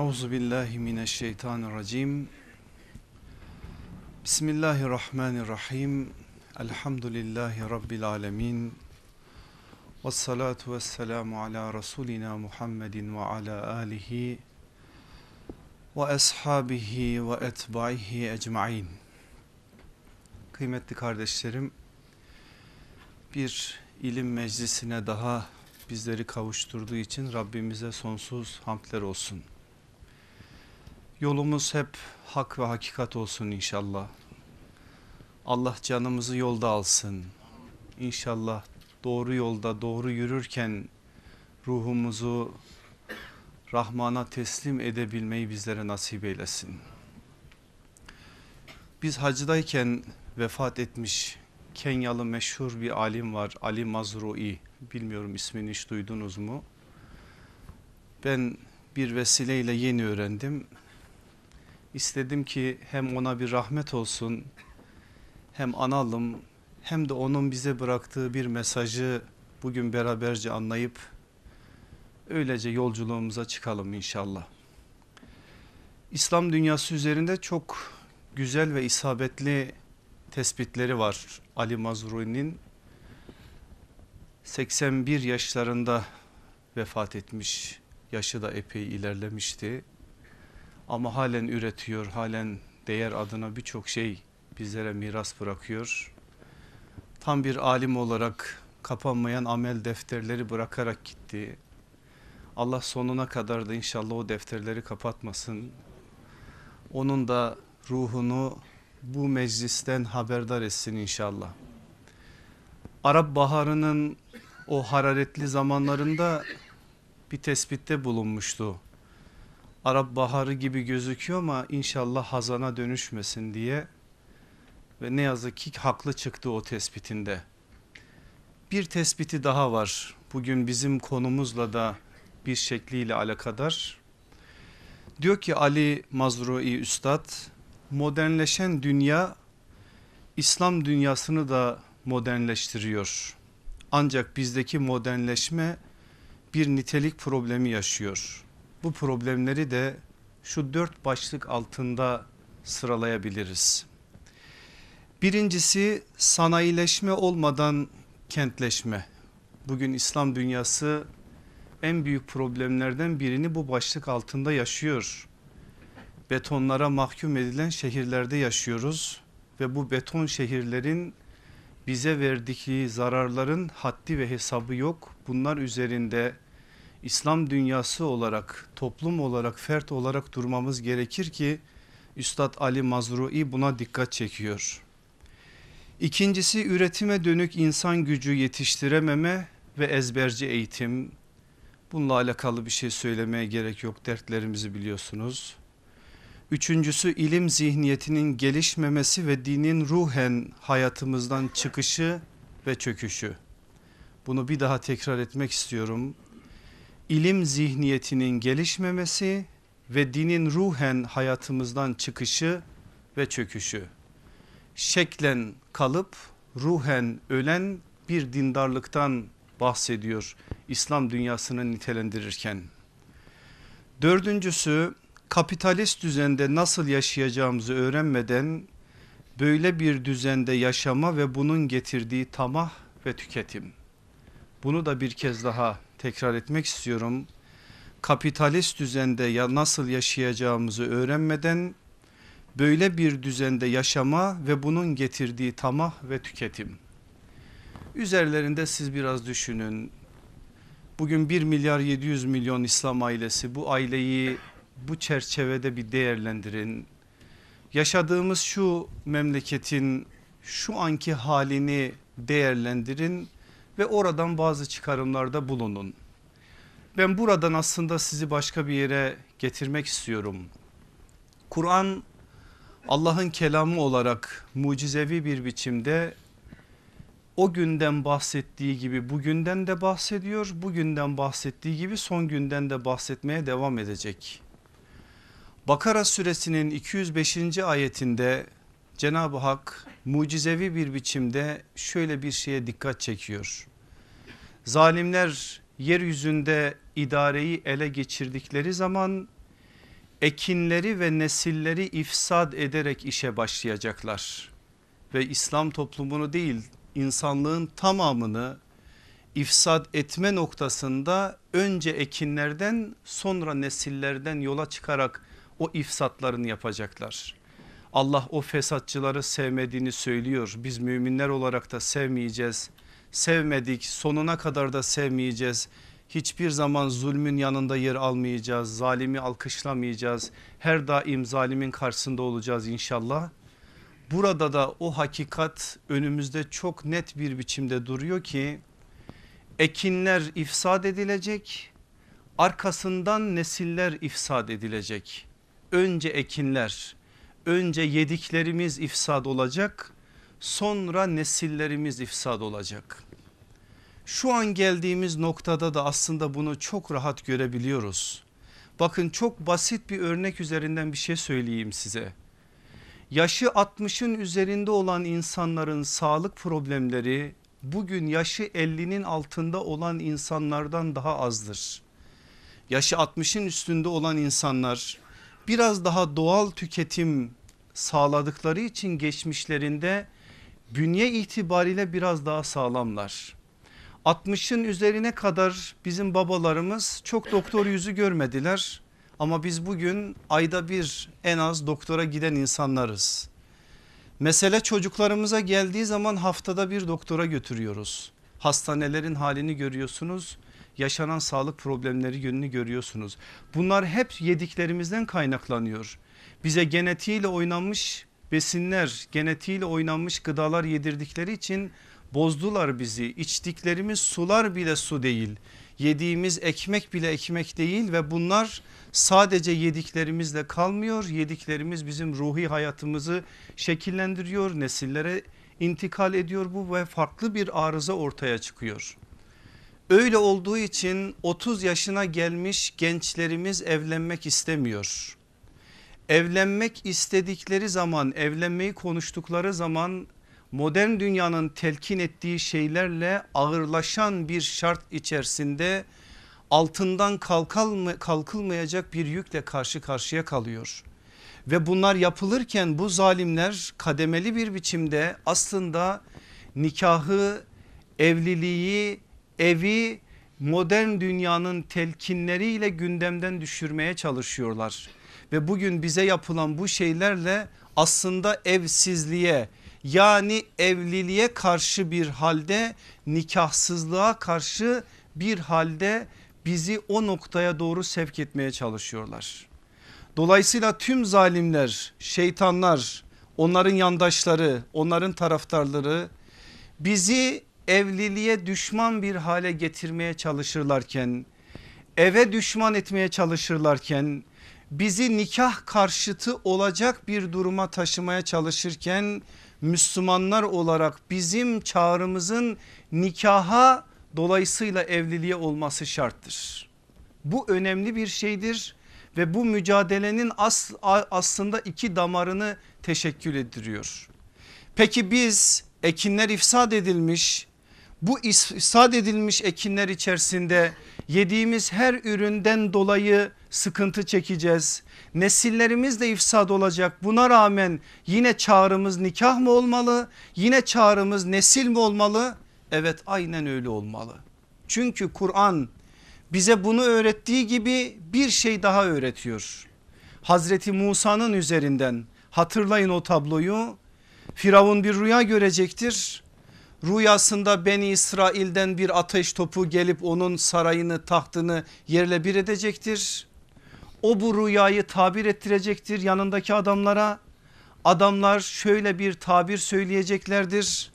Euzu billahi mineşşeytanirracim. Bismillahirrahmanirrahim. Elhamdülillahi rabbil alamin. Ves salatu vesselamu ala rasulina Muhammedin ve ala alihi ve ashabihi ve etbaihi ecmaîn. Kıymetli kardeşlerim, bir ilim meclisine daha bizleri kavuşturduğu için Rabbimize sonsuz hamdler olsun. Yolumuz hep hak ve hakikat olsun inşallah. Allah canımızı yolda alsın. İnşallah doğru yolda doğru yürürken ruhumuzu Rahman'a teslim edebilmeyi bizlere nasip eylesin. Biz hacdayken vefat etmiş Kenyalı meşhur bir alim var Ali Mazrui. Bilmiyorum ismini hiç duydunuz mu? Ben bir vesileyle yeni öğrendim. İstedim ki hem ona bir rahmet olsun hem analım hem de onun bize bıraktığı bir mesajı bugün beraberce anlayıp öylece yolculuğumuza çıkalım inşallah. İslam dünyası üzerinde çok güzel ve isabetli tespitleri var Ali Mazruri'nin 81 yaşlarında vefat etmiş yaşı da epey ilerlemişti ama halen üretiyor halen değer adına birçok şey bizlere miras bırakıyor tam bir alim olarak kapanmayan amel defterleri bırakarak gitti Allah sonuna kadar da inşallah o defterleri kapatmasın onun da ruhunu bu meclisten haberdar etsin inşallah. Arap Baharı'nın o hararetli zamanlarında bir tespitte bulunmuştu. Arap Baharı gibi gözüküyor ama inşallah hazana dönüşmesin diye ve ne yazık ki haklı çıktı o tespitinde. Bir tespiti daha var bugün bizim konumuzla da bir şekliyle alakadar. Diyor ki Ali Mazrui Üstad modernleşen dünya İslam dünyasını da modernleştiriyor. Ancak bizdeki modernleşme bir nitelik problemi yaşıyor. Bu problemleri de şu dört başlık altında sıralayabiliriz. Birincisi sanayileşme olmadan kentleşme. Bugün İslam dünyası en büyük problemlerden birini bu başlık altında yaşıyor betonlara mahkum edilen şehirlerde yaşıyoruz ve bu beton şehirlerin bize verdikleri zararların haddi ve hesabı yok. Bunlar üzerinde İslam dünyası olarak toplum olarak fert olarak durmamız gerekir ki Üstad Ali Mazrui buna dikkat çekiyor. İkincisi üretime dönük insan gücü yetiştirememe ve ezberci eğitim. Bununla alakalı bir şey söylemeye gerek yok dertlerimizi biliyorsunuz. Üçüncüsü ilim zihniyetinin gelişmemesi ve dinin ruhen hayatımızdan çıkışı ve çöküşü. Bunu bir daha tekrar etmek istiyorum. İlim zihniyetinin gelişmemesi ve dinin ruhen hayatımızdan çıkışı ve çöküşü. Şeklen kalıp ruhen ölen bir dindarlıktan bahsediyor İslam dünyasını nitelendirirken. Dördüncüsü kapitalist düzende nasıl yaşayacağımızı öğrenmeden böyle bir düzende yaşama ve bunun getirdiği tamah ve tüketim. Bunu da bir kez daha tekrar etmek istiyorum. Kapitalist düzende ya nasıl yaşayacağımızı öğrenmeden böyle bir düzende yaşama ve bunun getirdiği tamah ve tüketim. Üzerlerinde siz biraz düşünün. Bugün 1 milyar 700 milyon İslam ailesi bu aileyi bu çerçevede bir değerlendirin. Yaşadığımız şu memleketin şu anki halini değerlendirin ve oradan bazı çıkarımlarda bulunun. Ben buradan aslında sizi başka bir yere getirmek istiyorum. Kur'an Allah'ın kelamı olarak mucizevi bir biçimde o günden bahsettiği gibi bugünden de bahsediyor. Bugünden bahsettiği gibi son günden de bahsetmeye devam edecek. Bakara suresinin 205. ayetinde Cenab-ı Hak mucizevi bir biçimde şöyle bir şeye dikkat çekiyor. Zalimler yeryüzünde idareyi ele geçirdikleri zaman ekinleri ve nesilleri ifsad ederek işe başlayacaklar. Ve İslam toplumunu değil insanlığın tamamını ifsad etme noktasında önce ekinlerden sonra nesillerden yola çıkarak o ifsatlarını yapacaklar. Allah o fesatçıları sevmediğini söylüyor. Biz müminler olarak da sevmeyeceğiz. Sevmedik sonuna kadar da sevmeyeceğiz. Hiçbir zaman zulmün yanında yer almayacağız. Zalimi alkışlamayacağız. Her daim zalimin karşısında olacağız inşallah. Burada da o hakikat önümüzde çok net bir biçimde duruyor ki ekinler ifsad edilecek arkasından nesiller ifsad edilecek. Önce ekinler önce yediklerimiz ifsad olacak sonra nesillerimiz ifsad olacak. Şu an geldiğimiz noktada da aslında bunu çok rahat görebiliyoruz. Bakın çok basit bir örnek üzerinden bir şey söyleyeyim size. Yaşı 60'ın üzerinde olan insanların sağlık problemleri bugün yaşı 50'nin altında olan insanlardan daha azdır. Yaşı 60'ın üstünde olan insanlar biraz daha doğal tüketim sağladıkları için geçmişlerinde bünye itibariyle biraz daha sağlamlar. 60'ın üzerine kadar bizim babalarımız çok doktor yüzü görmediler. Ama biz bugün ayda bir en az doktora giden insanlarız. Mesele çocuklarımıza geldiği zaman haftada bir doktora götürüyoruz. Hastanelerin halini görüyorsunuz. Yaşanan sağlık problemleri yönünü görüyorsunuz. Bunlar hep yediklerimizden kaynaklanıyor. Bize genetiğiyle oynanmış besinler, genetiğiyle oynanmış gıdalar yedirdikleri için bozdular bizi. İçtiklerimiz sular bile su değil. Yediğimiz ekmek bile ekmek değil ve bunlar sadece yediklerimizle kalmıyor. Yediklerimiz bizim ruhi hayatımızı şekillendiriyor, nesillere intikal ediyor bu ve farklı bir arıza ortaya çıkıyor. Öyle olduğu için 30 yaşına gelmiş gençlerimiz evlenmek istemiyor. Evlenmek istedikleri zaman evlenmeyi konuştukları zaman modern dünyanın telkin ettiği şeylerle ağırlaşan bir şart içerisinde altından kalkılmayacak bir yükle karşı karşıya kalıyor. Ve bunlar yapılırken bu zalimler kademeli bir biçimde aslında nikahı, evliliği, evi modern dünyanın telkinleriyle gündemden düşürmeye çalışıyorlar. Ve bugün bize yapılan bu şeylerle aslında evsizliğe yani evliliğe karşı bir halde nikahsızlığa karşı bir halde bizi o noktaya doğru sevk etmeye çalışıyorlar. Dolayısıyla tüm zalimler, şeytanlar, onların yandaşları, onların taraftarları bizi evliliğe düşman bir hale getirmeye çalışırlarken, eve düşman etmeye çalışırlarken, bizi nikah karşıtı olacak bir duruma taşımaya çalışırken Müslümanlar olarak bizim çağrımızın nikaha dolayısıyla evliliğe olması şarttır. Bu önemli bir şeydir ve bu mücadelenin as, aslında iki damarını teşekkül ettiriyor. Peki biz ekinler ifsad edilmiş bu ifsad edilmiş ekinler içerisinde yediğimiz her üründen dolayı sıkıntı çekeceğiz. Nesillerimiz de ifsad olacak. Buna rağmen yine çağrımız nikah mı olmalı? Yine çağrımız nesil mi olmalı? Evet aynen öyle olmalı. Çünkü Kur'an bize bunu öğrettiği gibi bir şey daha öğretiyor. Hazreti Musa'nın üzerinden hatırlayın o tabloyu. Firavun bir rüya görecektir. Rüyasında Beni İsrail'den bir ateş topu gelip onun sarayını tahtını yerle bir edecektir. O bu rüyayı tabir ettirecektir yanındaki adamlara. Adamlar şöyle bir tabir söyleyeceklerdir.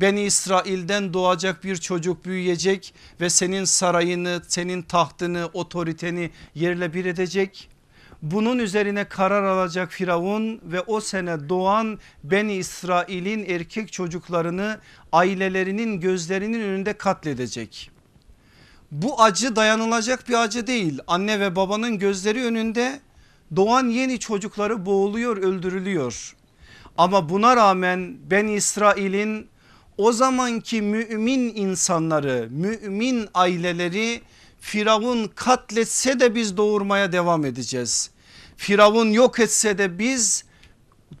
Beni İsrail'den doğacak bir çocuk büyüyecek ve senin sarayını, senin tahtını, otoriteni yerle bir edecek. Bunun üzerine karar alacak Firavun ve o sene doğan Beni İsrail'in erkek çocuklarını ailelerinin gözlerinin önünde katledecek. Bu acı dayanılacak bir acı değil. Anne ve babanın gözleri önünde doğan yeni çocukları boğuluyor, öldürülüyor. Ama buna rağmen Ben İsrail'in o zamanki mümin insanları, mümin aileleri Firavun katletse de biz doğurmaya devam edeceğiz. Firavun yok etse de biz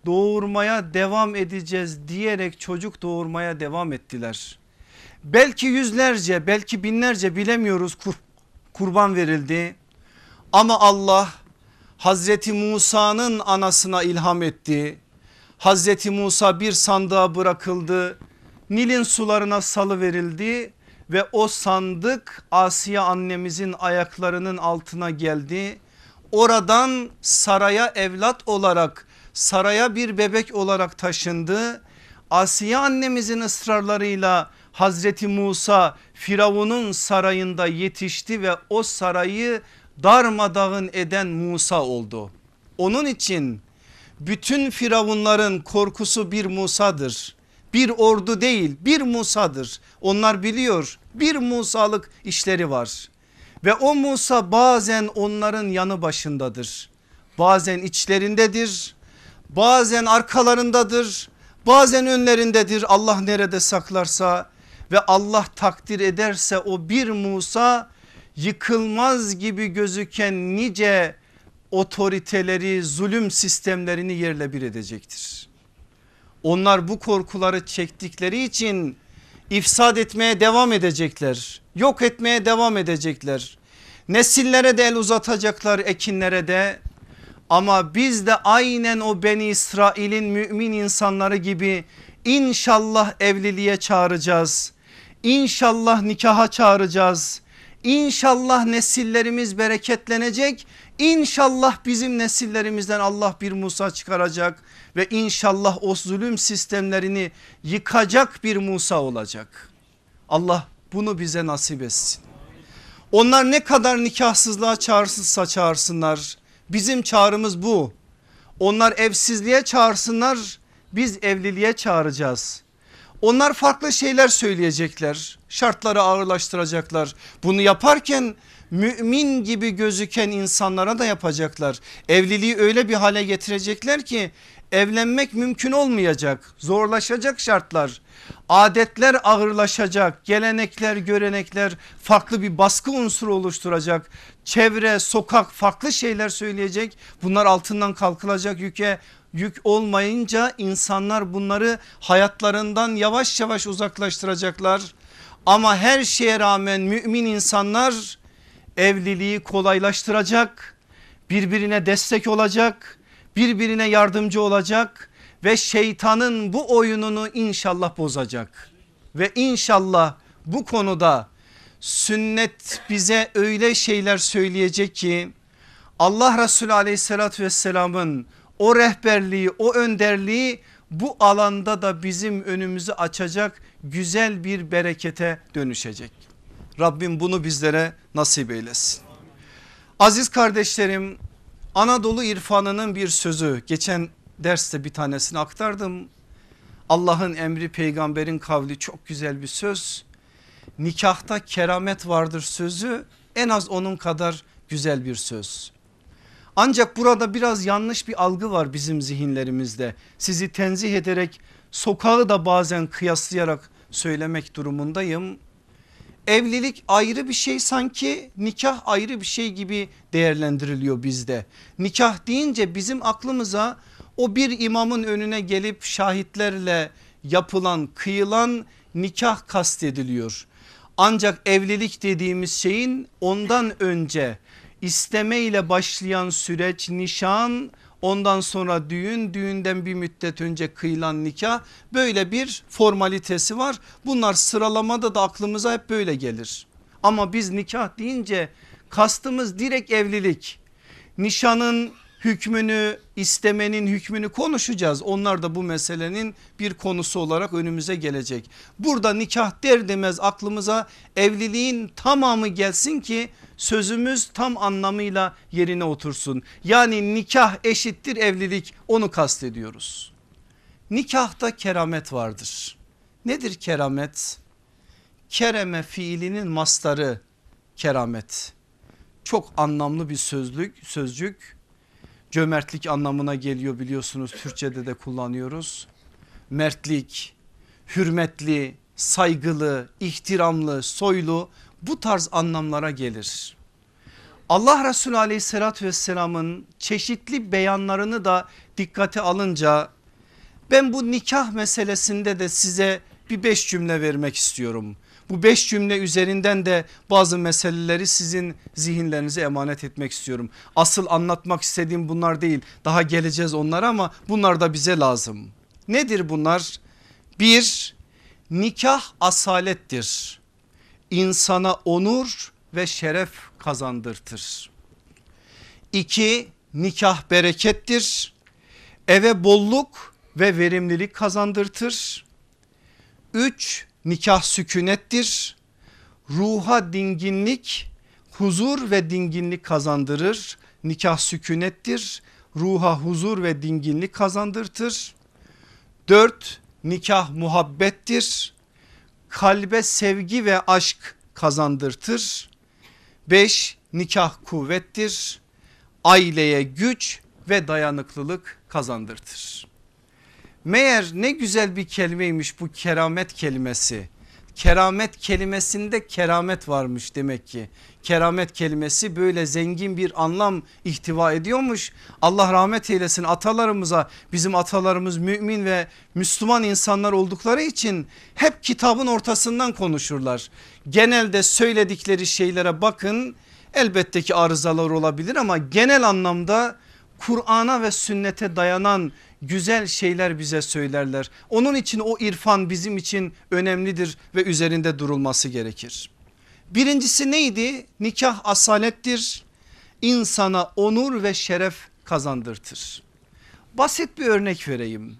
doğurmaya devam edeceğiz diyerek çocuk doğurmaya devam ettiler. Belki yüzlerce belki binlerce bilemiyoruz kur, kurban verildi. Ama Allah Hazreti Musa'nın anasına ilham etti. Hazreti Musa bir sandığa bırakıldı. Nil'in sularına salı verildi ve o sandık Asiye annemizin ayaklarının altına geldi. Oradan saraya evlat olarak saraya bir bebek olarak taşındı. Asiye annemizin ısrarlarıyla Hazreti Musa Firavun'un sarayında yetişti ve o sarayı darmadağın eden Musa oldu. Onun için bütün firavunların korkusu bir Musa'dır. Bir ordu değil bir Musa'dır. Onlar biliyor bir Musa'lık işleri var. Ve o Musa bazen onların yanı başındadır. Bazen içlerindedir. Bazen arkalarındadır. Bazen önlerindedir. Allah nerede saklarsa ve Allah takdir ederse o bir Musa yıkılmaz gibi gözüken nice otoriteleri zulüm sistemlerini yerle bir edecektir. Onlar bu korkuları çektikleri için ifsad etmeye devam edecekler. Yok etmeye devam edecekler. Nesillere de el uzatacaklar ekinlere de ama biz de aynen o Beni İsrail'in mümin insanları gibi inşallah evliliğe çağıracağız. İnşallah nikaha çağıracağız. İnşallah nesillerimiz bereketlenecek. İnşallah bizim nesillerimizden Allah bir Musa çıkaracak ve inşallah o zulüm sistemlerini yıkacak bir Musa olacak. Allah bunu bize nasip etsin. Onlar ne kadar nikahsızlığa çağırsızsa çağırsınlar. Bizim çağrımız bu. Onlar evsizliğe çağırsınlar biz evliliğe çağıracağız. Onlar farklı şeyler söyleyecekler. Şartları ağırlaştıracaklar. Bunu yaparken mümin gibi gözüken insanlara da yapacaklar. Evliliği öyle bir hale getirecekler ki evlenmek mümkün olmayacak. Zorlaşacak şartlar. Adetler ağırlaşacak. Gelenekler, görenekler farklı bir baskı unsuru oluşturacak. Çevre, sokak farklı şeyler söyleyecek. Bunlar altından kalkılacak yüke yük olmayınca insanlar bunları hayatlarından yavaş yavaş uzaklaştıracaklar. Ama her şeye rağmen mümin insanlar evliliği kolaylaştıracak, birbirine destek olacak, birbirine yardımcı olacak ve şeytanın bu oyununu inşallah bozacak. Ve inşallah bu konuda sünnet bize öyle şeyler söyleyecek ki Allah Resulü aleyhissalatü vesselamın o rehberliği o önderliği bu alanda da bizim önümüzü açacak güzel bir berekete dönüşecek. Rabbim bunu bizlere nasip eylesin. Aziz kardeşlerim Anadolu irfanının bir sözü geçen derste bir tanesini aktardım. Allah'ın emri peygamberin kavli çok güzel bir söz. Nikahta keramet vardır sözü en az onun kadar güzel bir söz. Ancak burada biraz yanlış bir algı var bizim zihinlerimizde. Sizi tenzih ederek sokağı da bazen kıyaslayarak söylemek durumundayım. Evlilik ayrı bir şey sanki nikah ayrı bir şey gibi değerlendiriliyor bizde. Nikah deyince bizim aklımıza o bir imamın önüne gelip şahitlerle yapılan kıyılan nikah kastediliyor. Ancak evlilik dediğimiz şeyin ondan önce isteme ile başlayan süreç nişan ondan sonra düğün düğünden bir müddet önce kıyılan nikah böyle bir formalitesi var. Bunlar sıralamada da aklımıza hep böyle gelir. Ama biz nikah deyince kastımız direkt evlilik. Nişanın hükmünü istemenin hükmünü konuşacağız. Onlar da bu meselenin bir konusu olarak önümüze gelecek. Burada nikah der demez aklımıza evliliğin tamamı gelsin ki sözümüz tam anlamıyla yerine otursun. Yani nikah eşittir evlilik onu kastediyoruz. Nikahta keramet vardır. Nedir keramet? Kereme fiilinin mastarı keramet. Çok anlamlı bir sözlük, sözcük Cömertlik anlamına geliyor biliyorsunuz Türkçe'de de kullanıyoruz. Mertlik, hürmetli, saygılı, ihtiramlı, soylu bu tarz anlamlara gelir. Allah Resulü aleyhissalatü vesselamın çeşitli beyanlarını da dikkate alınca ben bu nikah meselesinde de size bir beş cümle vermek istiyorum. Bu beş cümle üzerinden de bazı meseleleri sizin zihinlerinize emanet etmek istiyorum. Asıl anlatmak istediğim bunlar değil daha geleceğiz onlara ama bunlar da bize lazım. Nedir bunlar? Bir nikah asalettir. İnsana onur ve şeref kazandırtır. İki nikah berekettir. Eve bolluk ve verimlilik kazandırtır. Üç nikah sükunettir. Ruha dinginlik, huzur ve dinginlik kazandırır. Nikah sükunettir. Ruha huzur ve dinginlik kazandırtır. Dört nikah muhabbettir. Kalbe sevgi ve aşk kazandırtır. Beş nikah kuvvettir. Aileye güç ve dayanıklılık kazandırtır. Meğer ne güzel bir kelimeymiş bu keramet kelimesi. Keramet kelimesinde keramet varmış demek ki. Keramet kelimesi böyle zengin bir anlam ihtiva ediyormuş. Allah rahmet eylesin atalarımıza bizim atalarımız mümin ve Müslüman insanlar oldukları için hep kitabın ortasından konuşurlar. Genelde söyledikleri şeylere bakın elbette ki arızalar olabilir ama genel anlamda Kur'an'a ve sünnete dayanan güzel şeyler bize söylerler. Onun için o irfan bizim için önemlidir ve üzerinde durulması gerekir. Birincisi neydi? Nikah asalettir. İnsana onur ve şeref kazandırtır. Basit bir örnek vereyim.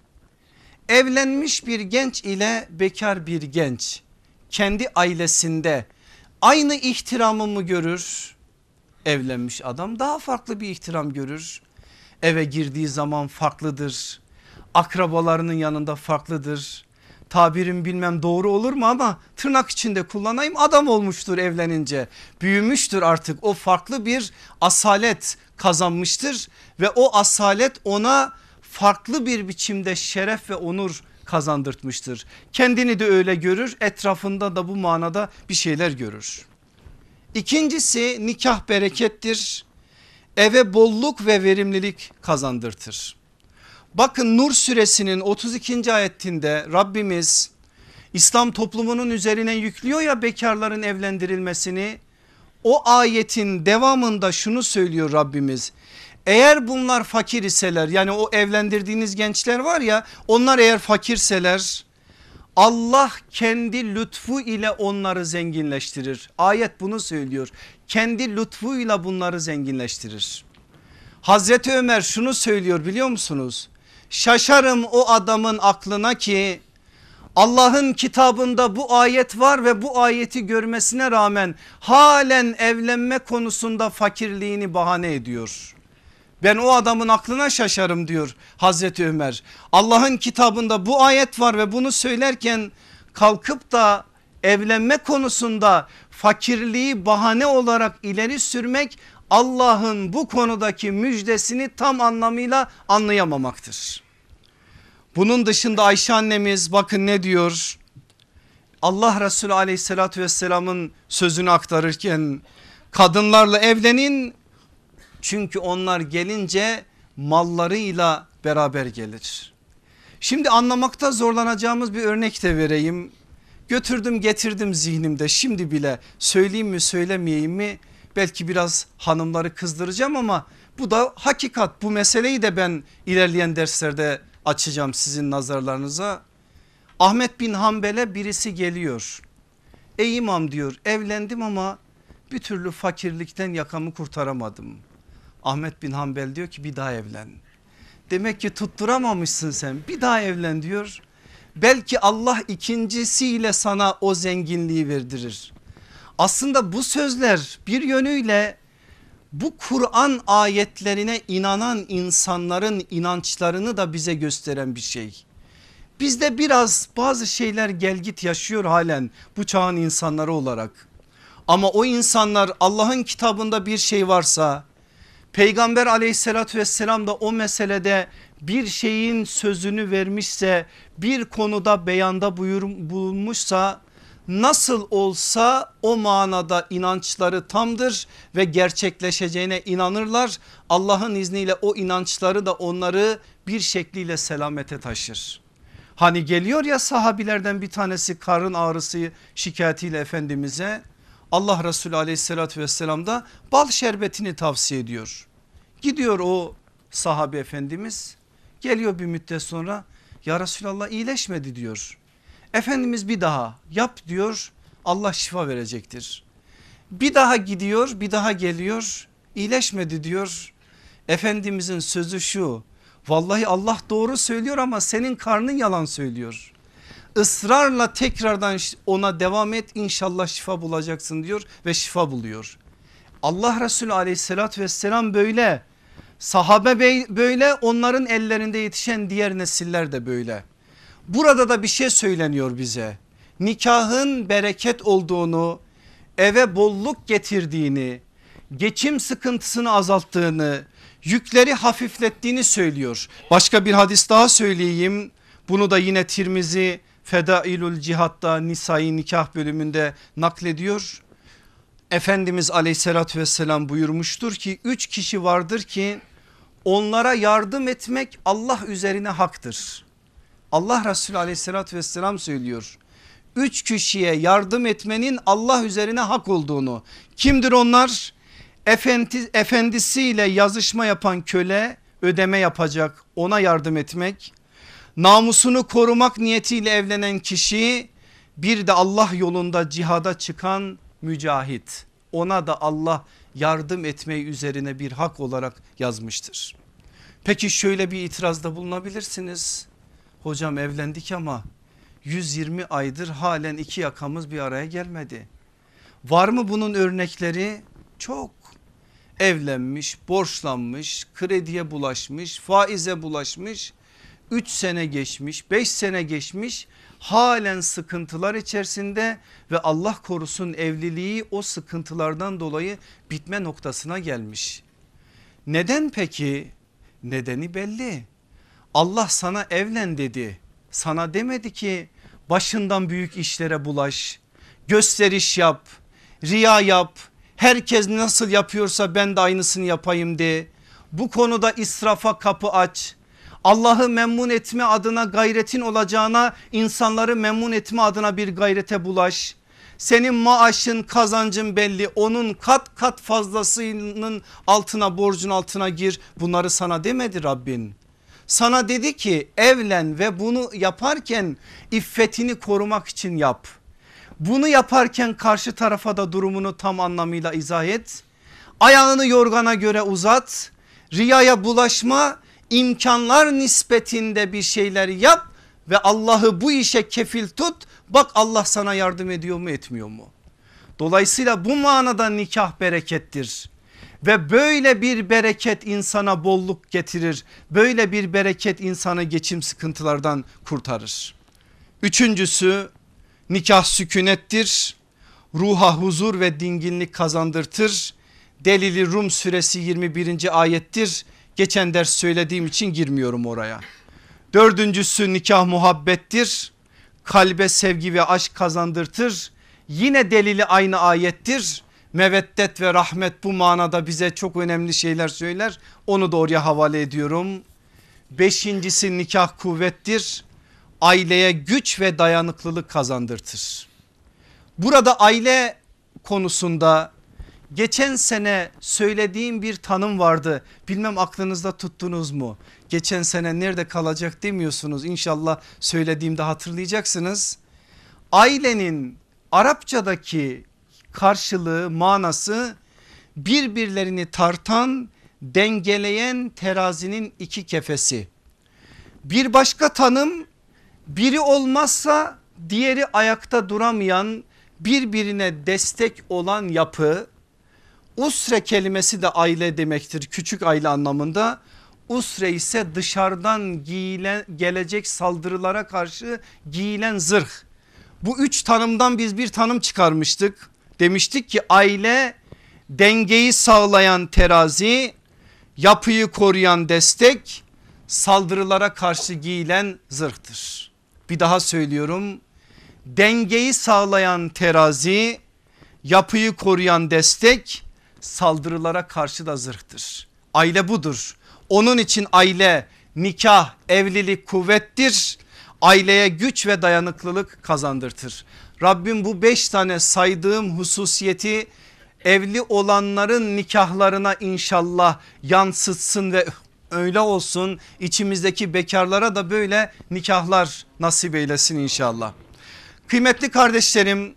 Evlenmiş bir genç ile bekar bir genç kendi ailesinde aynı ihtiramı mı görür? Evlenmiş adam daha farklı bir ihtiram görür eve girdiği zaman farklıdır. Akrabalarının yanında farklıdır. Tabirim bilmem doğru olur mu ama tırnak içinde kullanayım adam olmuştur evlenince. Büyümüştür artık o farklı bir asalet kazanmıştır ve o asalet ona farklı bir biçimde şeref ve onur kazandırtmıştır. Kendini de öyle görür etrafında da bu manada bir şeyler görür. İkincisi nikah berekettir eve bolluk ve verimlilik kazandırtır. Bakın Nur suresinin 32. ayetinde Rabbimiz İslam toplumunun üzerine yüklüyor ya bekarların evlendirilmesini. O ayetin devamında şunu söylüyor Rabbimiz. Eğer bunlar fakir iseler yani o evlendirdiğiniz gençler var ya onlar eğer fakirseler Allah kendi lütfu ile onları zenginleştirir. Ayet bunu söylüyor. Kendi lütfuyla bunları zenginleştirir. Hazreti Ömer şunu söylüyor biliyor musunuz? Şaşarım o adamın aklına ki Allah'ın kitabında bu ayet var ve bu ayeti görmesine rağmen halen evlenme konusunda fakirliğini bahane ediyor. Ben o adamın aklına şaşarım diyor Hazreti Ömer. Allah'ın kitabında bu ayet var ve bunu söylerken kalkıp da evlenme konusunda fakirliği bahane olarak ileri sürmek Allah'ın bu konudaki müjdesini tam anlamıyla anlayamamaktır. Bunun dışında Ayşe annemiz bakın ne diyor? Allah Resulü aleyhissalatü vesselamın sözünü aktarırken kadınlarla evlenin çünkü onlar gelince mallarıyla beraber gelir. Şimdi anlamakta zorlanacağımız bir örnek de vereyim. Götürdüm getirdim zihnimde şimdi bile söyleyeyim mi söylemeyeyim mi belki biraz hanımları kızdıracağım ama bu da hakikat bu meseleyi de ben ilerleyen derslerde açacağım sizin nazarlarınıza. Ahmet bin Hanbel'e birisi geliyor. Ey imam diyor evlendim ama bir türlü fakirlikten yakamı kurtaramadım. Ahmet bin Hanbel diyor ki bir daha evlen. Demek ki tutturamamışsın sen bir daha evlen diyor. Belki Allah ikincisiyle sana o zenginliği verdirir. Aslında bu sözler bir yönüyle bu Kur'an ayetlerine inanan insanların inançlarını da bize gösteren bir şey. Bizde biraz bazı şeyler gelgit yaşıyor halen bu çağın insanları olarak. Ama o insanlar Allah'ın kitabında bir şey varsa Peygamber aleyhissalatü vesselam da o meselede bir şeyin sözünü vermişse bir konuda beyanda buyur, bulunmuşsa nasıl olsa o manada inançları tamdır ve gerçekleşeceğine inanırlar. Allah'ın izniyle o inançları da onları bir şekliyle selamete taşır. Hani geliyor ya sahabilerden bir tanesi karın ağrısı şikayetiyle Efendimiz'e Allah Resulü aleyhissalatü vesselam da bal şerbetini tavsiye ediyor. Gidiyor o sahabe efendimiz geliyor bir müddet sonra ya Resulallah iyileşmedi diyor. Efendimiz bir daha yap diyor Allah şifa verecektir. Bir daha gidiyor bir daha geliyor iyileşmedi diyor. Efendimizin sözü şu vallahi Allah doğru söylüyor ama senin karnın yalan söylüyor. Israrla tekrardan ona devam et inşallah şifa bulacaksın diyor ve şifa buluyor. Allah Resulü aleyhissalatü vesselam böyle sahabe böyle onların ellerinde yetişen diğer nesiller de böyle. Burada da bir şey söyleniyor bize. Nikahın bereket olduğunu, eve bolluk getirdiğini, geçim sıkıntısını azalttığını, yükleri hafiflettiğini söylüyor. Başka bir hadis daha söyleyeyim. Bunu da yine Tirmizi Fedailül Cihat'ta Nisai nikah bölümünde naklediyor. Efendimiz aleyhissalatü vesselam buyurmuştur ki üç kişi vardır ki onlara yardım etmek Allah üzerine haktır. Allah Resulü aleyhissalatü vesselam söylüyor. Üç kişiye yardım etmenin Allah üzerine hak olduğunu. Kimdir onlar? Efendi, efendisiyle yazışma yapan köle ödeme yapacak ona yardım etmek. Namusunu korumak niyetiyle evlenen kişi bir de Allah yolunda cihada çıkan mücahit. Ona da Allah yardım etmeyi üzerine bir hak olarak yazmıştır. Peki şöyle bir itirazda bulunabilirsiniz. Hocam evlendik ama 120 aydır halen iki yakamız bir araya gelmedi. Var mı bunun örnekleri? Çok. Evlenmiş, borçlanmış, krediye bulaşmış, faize bulaşmış. 3 sene geçmiş, 5 sene geçmiş halen sıkıntılar içerisinde ve Allah korusun evliliği o sıkıntılardan dolayı bitme noktasına gelmiş. Neden peki? Nedeni belli. Allah sana evlen dedi. Sana demedi ki başından büyük işlere bulaş, gösteriş yap, riya yap. Herkes nasıl yapıyorsa ben de aynısını yapayım de. Bu konuda israfa kapı aç. Allah'ı memnun etme adına gayretin olacağına insanları memnun etme adına bir gayrete bulaş. Senin maaşın kazancın belli onun kat kat fazlasının altına borcun altına gir bunları sana demedi Rabbin. Sana dedi ki evlen ve bunu yaparken iffetini korumak için yap. Bunu yaparken karşı tarafa da durumunu tam anlamıyla izah et. Ayağını yorgana göre uzat. Riyaya bulaşma imkanlar nispetinde bir şeyler yap ve Allah'ı bu işe kefil tut. Bak Allah sana yardım ediyor mu etmiyor mu? Dolayısıyla bu manada nikah berekettir. Ve böyle bir bereket insana bolluk getirir. Böyle bir bereket insanı geçim sıkıntılardan kurtarır. Üçüncüsü nikah sükunettir. Ruha huzur ve dinginlik kazandırtır. Delili Rum suresi 21. ayettir. Geçen ders söylediğim için girmiyorum oraya. Dördüncüsü nikah muhabbettir. Kalbe sevgi ve aşk kazandırtır. Yine delili aynı ayettir meveddet ve rahmet bu manada bize çok önemli şeyler söyler. Onu da oraya havale ediyorum. Beşincisi nikah kuvvettir. Aileye güç ve dayanıklılık kazandırtır. Burada aile konusunda geçen sene söylediğim bir tanım vardı. Bilmem aklınızda tuttunuz mu? Geçen sene nerede kalacak demiyorsunuz. İnşallah söylediğimde hatırlayacaksınız. Ailenin Arapçadaki karşılığı manası birbirlerini tartan dengeleyen terazinin iki kefesi. Bir başka tanım biri olmazsa diğeri ayakta duramayan birbirine destek olan yapı. Usre kelimesi de aile demektir küçük aile anlamında. Usre ise dışarıdan giyilen, gelecek saldırılara karşı giyilen zırh. Bu üç tanımdan biz bir tanım çıkarmıştık. Demiştik ki aile dengeyi sağlayan terazi, yapıyı koruyan destek, saldırılara karşı giyilen zırhtır. Bir daha söylüyorum dengeyi sağlayan terazi, yapıyı koruyan destek, saldırılara karşı da zırhtır. Aile budur. Onun için aile, nikah, evlilik kuvvettir. Aileye güç ve dayanıklılık kazandırtır. Rabbim bu beş tane saydığım hususiyeti evli olanların nikahlarına inşallah yansıtsın ve öyle olsun. İçimizdeki bekarlara da böyle nikahlar nasip eylesin inşallah. Kıymetli kardeşlerim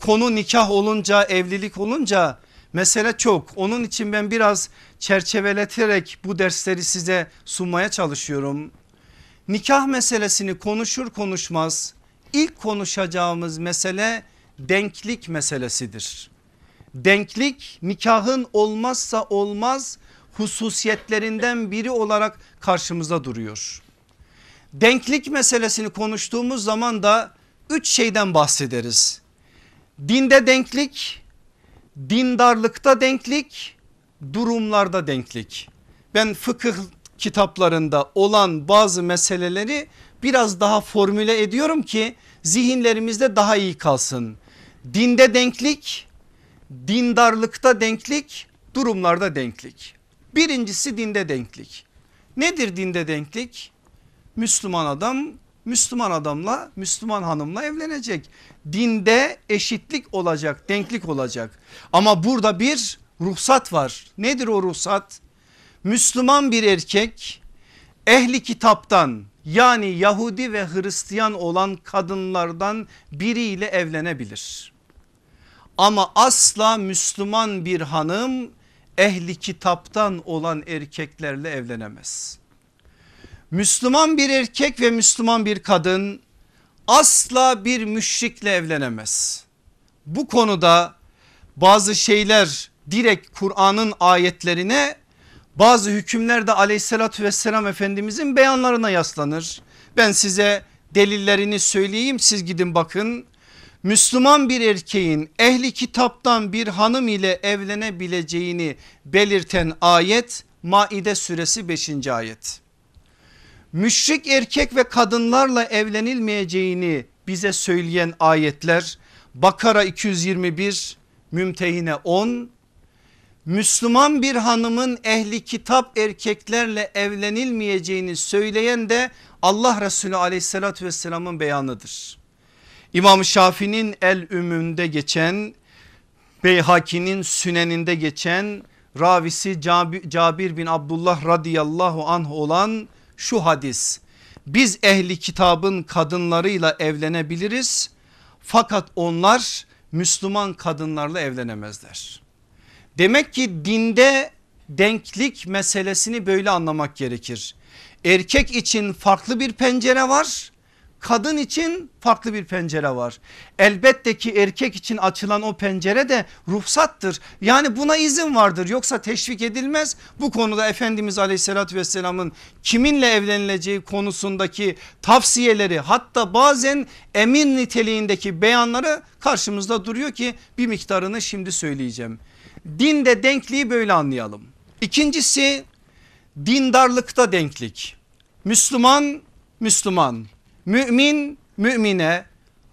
konu nikah olunca evlilik olunca mesele çok. Onun için ben biraz çerçeveleterek bu dersleri size sunmaya çalışıyorum. Nikah meselesini konuşur konuşmaz ilk konuşacağımız mesele denklik meselesidir. Denklik nikahın olmazsa olmaz hususiyetlerinden biri olarak karşımıza duruyor. Denklik meselesini konuştuğumuz zaman da üç şeyden bahsederiz. Dinde denklik, dindarlıkta denklik, durumlarda denklik. Ben fıkıh kitaplarında olan bazı meseleleri biraz daha formüle ediyorum ki zihinlerimizde daha iyi kalsın. Dinde denklik, dindarlıkta denklik, durumlarda denklik. Birincisi dinde denklik. Nedir dinde denklik? Müslüman adam Müslüman adamla Müslüman hanımla evlenecek. Dinde eşitlik olacak denklik olacak. Ama burada bir ruhsat var. Nedir o ruhsat? Müslüman bir erkek ehli kitaptan yani Yahudi ve Hristiyan olan kadınlardan biriyle evlenebilir. Ama asla Müslüman bir hanım ehli kitaptan olan erkeklerle evlenemez. Müslüman bir erkek ve Müslüman bir kadın asla bir müşrikle evlenemez. Bu konuda bazı şeyler direkt Kur'an'ın ayetlerine bazı hükümler de aleyhissalatü vesselam efendimizin beyanlarına yaslanır. Ben size delillerini söyleyeyim siz gidin bakın. Müslüman bir erkeğin ehli kitaptan bir hanım ile evlenebileceğini belirten ayet Maide suresi 5. ayet. Müşrik erkek ve kadınlarla evlenilmeyeceğini bize söyleyen ayetler Bakara 221, Mümtehine 10, Müslüman bir hanımın ehli kitap erkeklerle evlenilmeyeceğini söyleyen de Allah Resulü aleyhissalatü vesselamın beyanıdır. İmam Şafii'nin el ümünde geçen Beyhaki'nin süneninde geçen ravisi Cabir bin Abdullah radıyallahu anh olan şu hadis. Biz ehli kitabın kadınlarıyla evlenebiliriz fakat onlar Müslüman kadınlarla evlenemezler. Demek ki dinde denklik meselesini böyle anlamak gerekir. Erkek için farklı bir pencere var. Kadın için farklı bir pencere var. Elbette ki erkek için açılan o pencere de ruhsattır. Yani buna izin vardır yoksa teşvik edilmez. Bu konuda Efendimiz aleyhissalatü vesselamın kiminle evlenileceği konusundaki tavsiyeleri hatta bazen emin niteliğindeki beyanları karşımızda duruyor ki bir miktarını şimdi söyleyeceğim. Dinde denkliği böyle anlayalım. İkincisi dindarlıkta denklik. Müslüman Müslüman, mümin mümine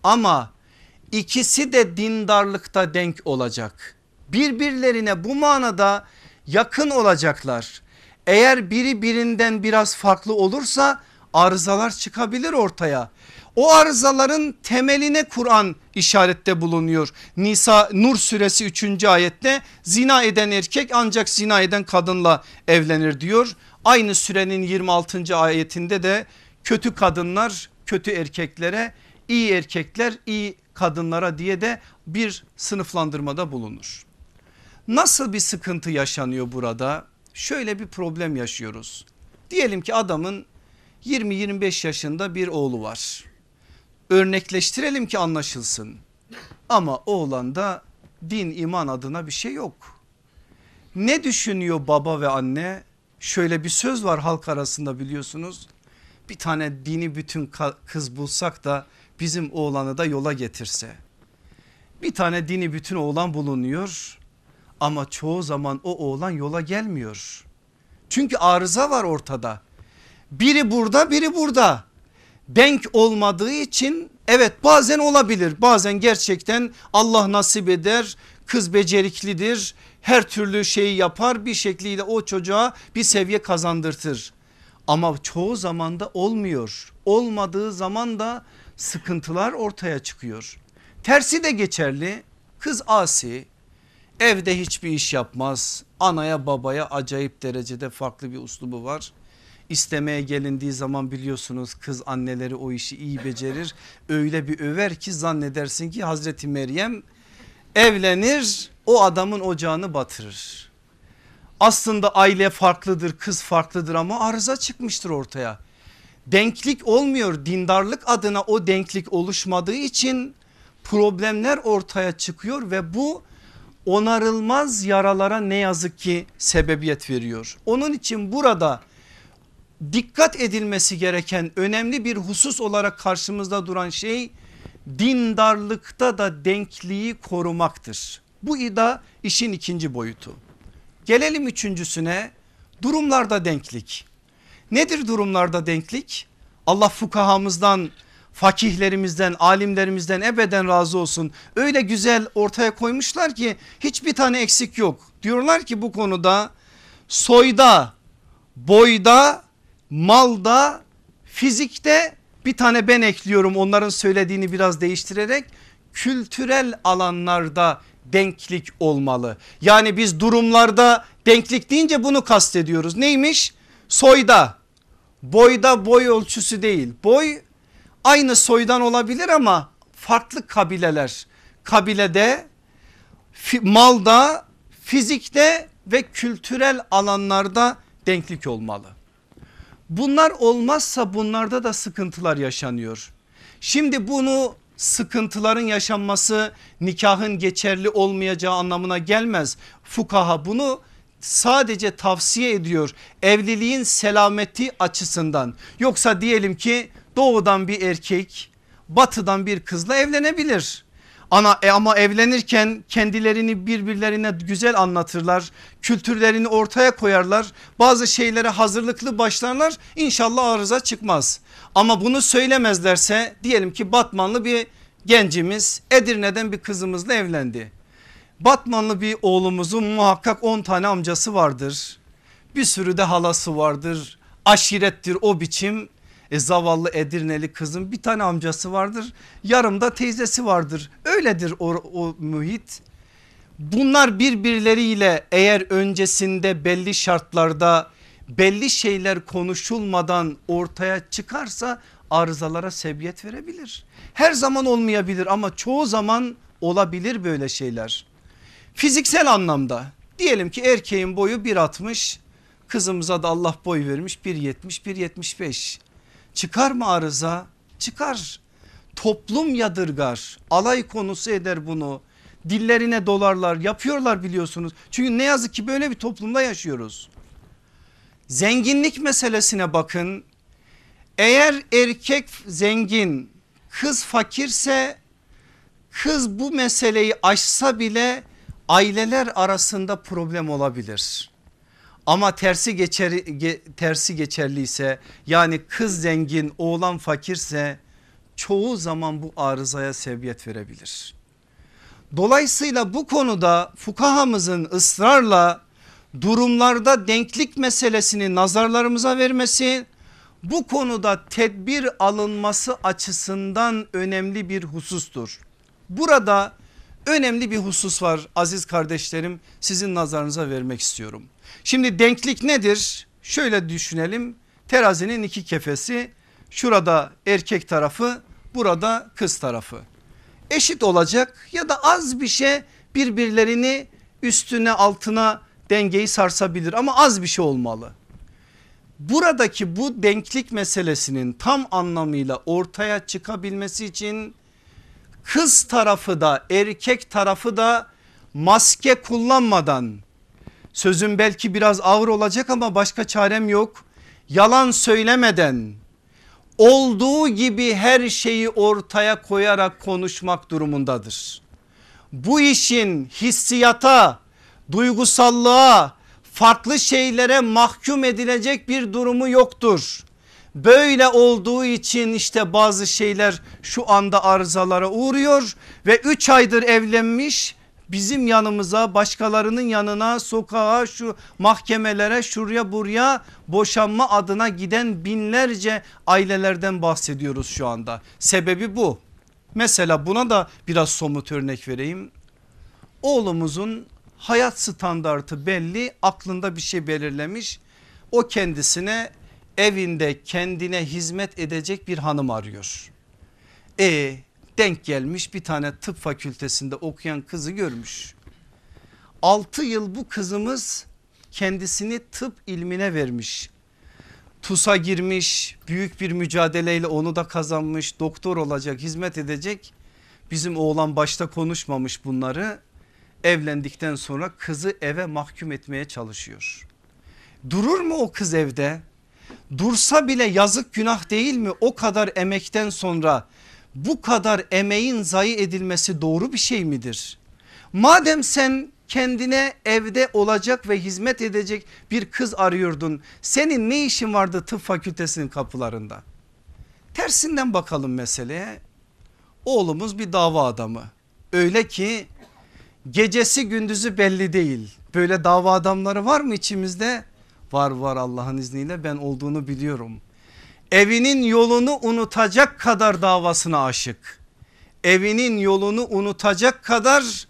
ama ikisi de dindarlıkta denk olacak. Birbirlerine bu manada yakın olacaklar. Eğer biri birinden biraz farklı olursa arızalar çıkabilir ortaya. O arızaların temeline Kur'an işarette bulunuyor. Nisa Nur suresi 3. ayette zina eden erkek ancak zina eden kadınla evlenir diyor. Aynı sürenin 26. ayetinde de kötü kadınlar kötü erkeklere iyi erkekler iyi kadınlara diye de bir sınıflandırmada bulunur. Nasıl bir sıkıntı yaşanıyor burada? Şöyle bir problem yaşıyoruz. Diyelim ki adamın 20-25 yaşında bir oğlu var örnekleştirelim ki anlaşılsın. Ama oğlanda din iman adına bir şey yok. Ne düşünüyor baba ve anne? Şöyle bir söz var halk arasında biliyorsunuz. Bir tane dini bütün kız bulsak da bizim oğlanı da yola getirse. Bir tane dini bütün oğlan bulunuyor ama çoğu zaman o oğlan yola gelmiyor. Çünkü arıza var ortada. Biri burada biri burada denk olmadığı için Evet bazen olabilir bazen gerçekten Allah nasip eder kız beceriklidir her türlü şeyi yapar bir şekliyle o çocuğa bir seviye kazandırtır. Ama çoğu zamanda olmuyor olmadığı zaman da sıkıntılar ortaya çıkıyor. Tersi de geçerli kız asi evde hiçbir iş yapmaz anaya babaya acayip derecede farklı bir uslubu var istemeye gelindiği zaman biliyorsunuz kız anneleri o işi iyi becerir. Öyle bir över ki zannedersin ki Hazreti Meryem evlenir o adamın ocağını batırır. Aslında aile farklıdır kız farklıdır ama arıza çıkmıştır ortaya. Denklik olmuyor dindarlık adına o denklik oluşmadığı için problemler ortaya çıkıyor ve bu onarılmaz yaralara ne yazık ki sebebiyet veriyor. Onun için burada dikkat edilmesi gereken önemli bir husus olarak karşımızda duran şey dindarlıkta da denkliği korumaktır. Bu da işin ikinci boyutu. Gelelim üçüncüsüne durumlarda denklik. Nedir durumlarda denklik? Allah fukahamızdan fakihlerimizden alimlerimizden ebeden razı olsun. Öyle güzel ortaya koymuşlar ki hiçbir tane eksik yok. Diyorlar ki bu konuda soyda boyda malda fizikte bir tane ben ekliyorum onların söylediğini biraz değiştirerek kültürel alanlarda denklik olmalı. Yani biz durumlarda denklik deyince bunu kastediyoruz. Neymiş? Soyda, boyda boy ölçüsü değil. Boy aynı soydan olabilir ama farklı kabileler. Kabilede, malda, fizikte ve kültürel alanlarda denklik olmalı. Bunlar olmazsa bunlarda da sıkıntılar yaşanıyor. Şimdi bunu sıkıntıların yaşanması nikahın geçerli olmayacağı anlamına gelmez. Fukaha bunu sadece tavsiye ediyor evliliğin selameti açısından. Yoksa diyelim ki doğudan bir erkek batıdan bir kızla evlenebilir. Ana, e ama evlenirken kendilerini birbirlerine güzel anlatırlar. Kültürlerini ortaya koyarlar. Bazı şeylere hazırlıklı başlarlar. İnşallah arıza çıkmaz. Ama bunu söylemezlerse diyelim ki Batmanlı bir gencimiz Edirne'den bir kızımızla evlendi. Batmanlı bir oğlumuzun muhakkak 10 tane amcası vardır. Bir sürü de halası vardır. Aşirettir o biçim e zavallı Edirneli kızın bir tane amcası vardır. Yarımda teyzesi vardır. Öyledir o, o muhit. Bunlar birbirleriyle eğer öncesinde belli şartlarda belli şeyler konuşulmadan ortaya çıkarsa arızalara sebebiyet verebilir. Her zaman olmayabilir ama çoğu zaman olabilir böyle şeyler. Fiziksel anlamda diyelim ki erkeğin boyu 1.60 kızımıza da Allah boy vermiş 1.70 1.75 Çıkar mı arıza? Çıkar. Toplum yadırgar. Alay konusu eder bunu. Dillerine dolarlar yapıyorlar biliyorsunuz. Çünkü ne yazık ki böyle bir toplumda yaşıyoruz. Zenginlik meselesine bakın. Eğer erkek zengin kız fakirse kız bu meseleyi aşsa bile aileler arasında problem olabilir. Ama tersi geçer, ge, tersi geçerliyse yani kız zengin oğlan fakirse çoğu zaman bu arızaya sebebiyet verebilir. Dolayısıyla bu konuda fukahamızın ısrarla durumlarda denklik meselesini nazarlarımıza vermesi bu konuda tedbir alınması açısından önemli bir husustur. Burada önemli bir husus var aziz kardeşlerim sizin nazarınıza vermek istiyorum. Şimdi denklik nedir? Şöyle düşünelim terazinin iki kefesi şurada erkek tarafı burada kız tarafı. Eşit olacak ya da az bir şey birbirlerini üstüne altına dengeyi sarsabilir ama az bir şey olmalı. Buradaki bu denklik meselesinin tam anlamıyla ortaya çıkabilmesi için kız tarafı da erkek tarafı da maske kullanmadan sözüm belki biraz ağır olacak ama başka çarem yok. Yalan söylemeden olduğu gibi her şeyi ortaya koyarak konuşmak durumundadır. Bu işin hissiyata, duygusallığa, farklı şeylere mahkum edilecek bir durumu yoktur. Böyle olduğu için işte bazı şeyler şu anda arızalara uğruyor ve 3 aydır evlenmiş bizim yanımıza başkalarının yanına sokağa şu mahkemelere şuraya buraya boşanma adına giden binlerce ailelerden bahsediyoruz şu anda. Sebebi bu. Mesela buna da biraz somut örnek vereyim. Oğlumuzun hayat standartı belli aklında bir şey belirlemiş. O kendisine evinde kendine hizmet edecek bir hanım arıyor. E denk gelmiş bir tane tıp fakültesinde okuyan kızı görmüş. 6 yıl bu kızımız kendisini tıp ilmine vermiş. TUS'a girmiş büyük bir mücadeleyle onu da kazanmış doktor olacak hizmet edecek. Bizim oğlan başta konuşmamış bunları evlendikten sonra kızı eve mahkum etmeye çalışıyor. Durur mu o kız evde? Dursa bile yazık günah değil mi? O kadar emekten sonra bu kadar emeğin zayi edilmesi doğru bir şey midir? Madem sen kendine evde olacak ve hizmet edecek bir kız arıyordun. Senin ne işin vardı tıp fakültesinin kapılarında? Tersinden bakalım meseleye. Oğlumuz bir dava adamı. Öyle ki gecesi gündüzü belli değil. Böyle dava adamları var mı içimizde? Var var Allah'ın izniyle ben olduğunu biliyorum. Evinin yolunu unutacak kadar davasına aşık. Evinin yolunu unutacak kadar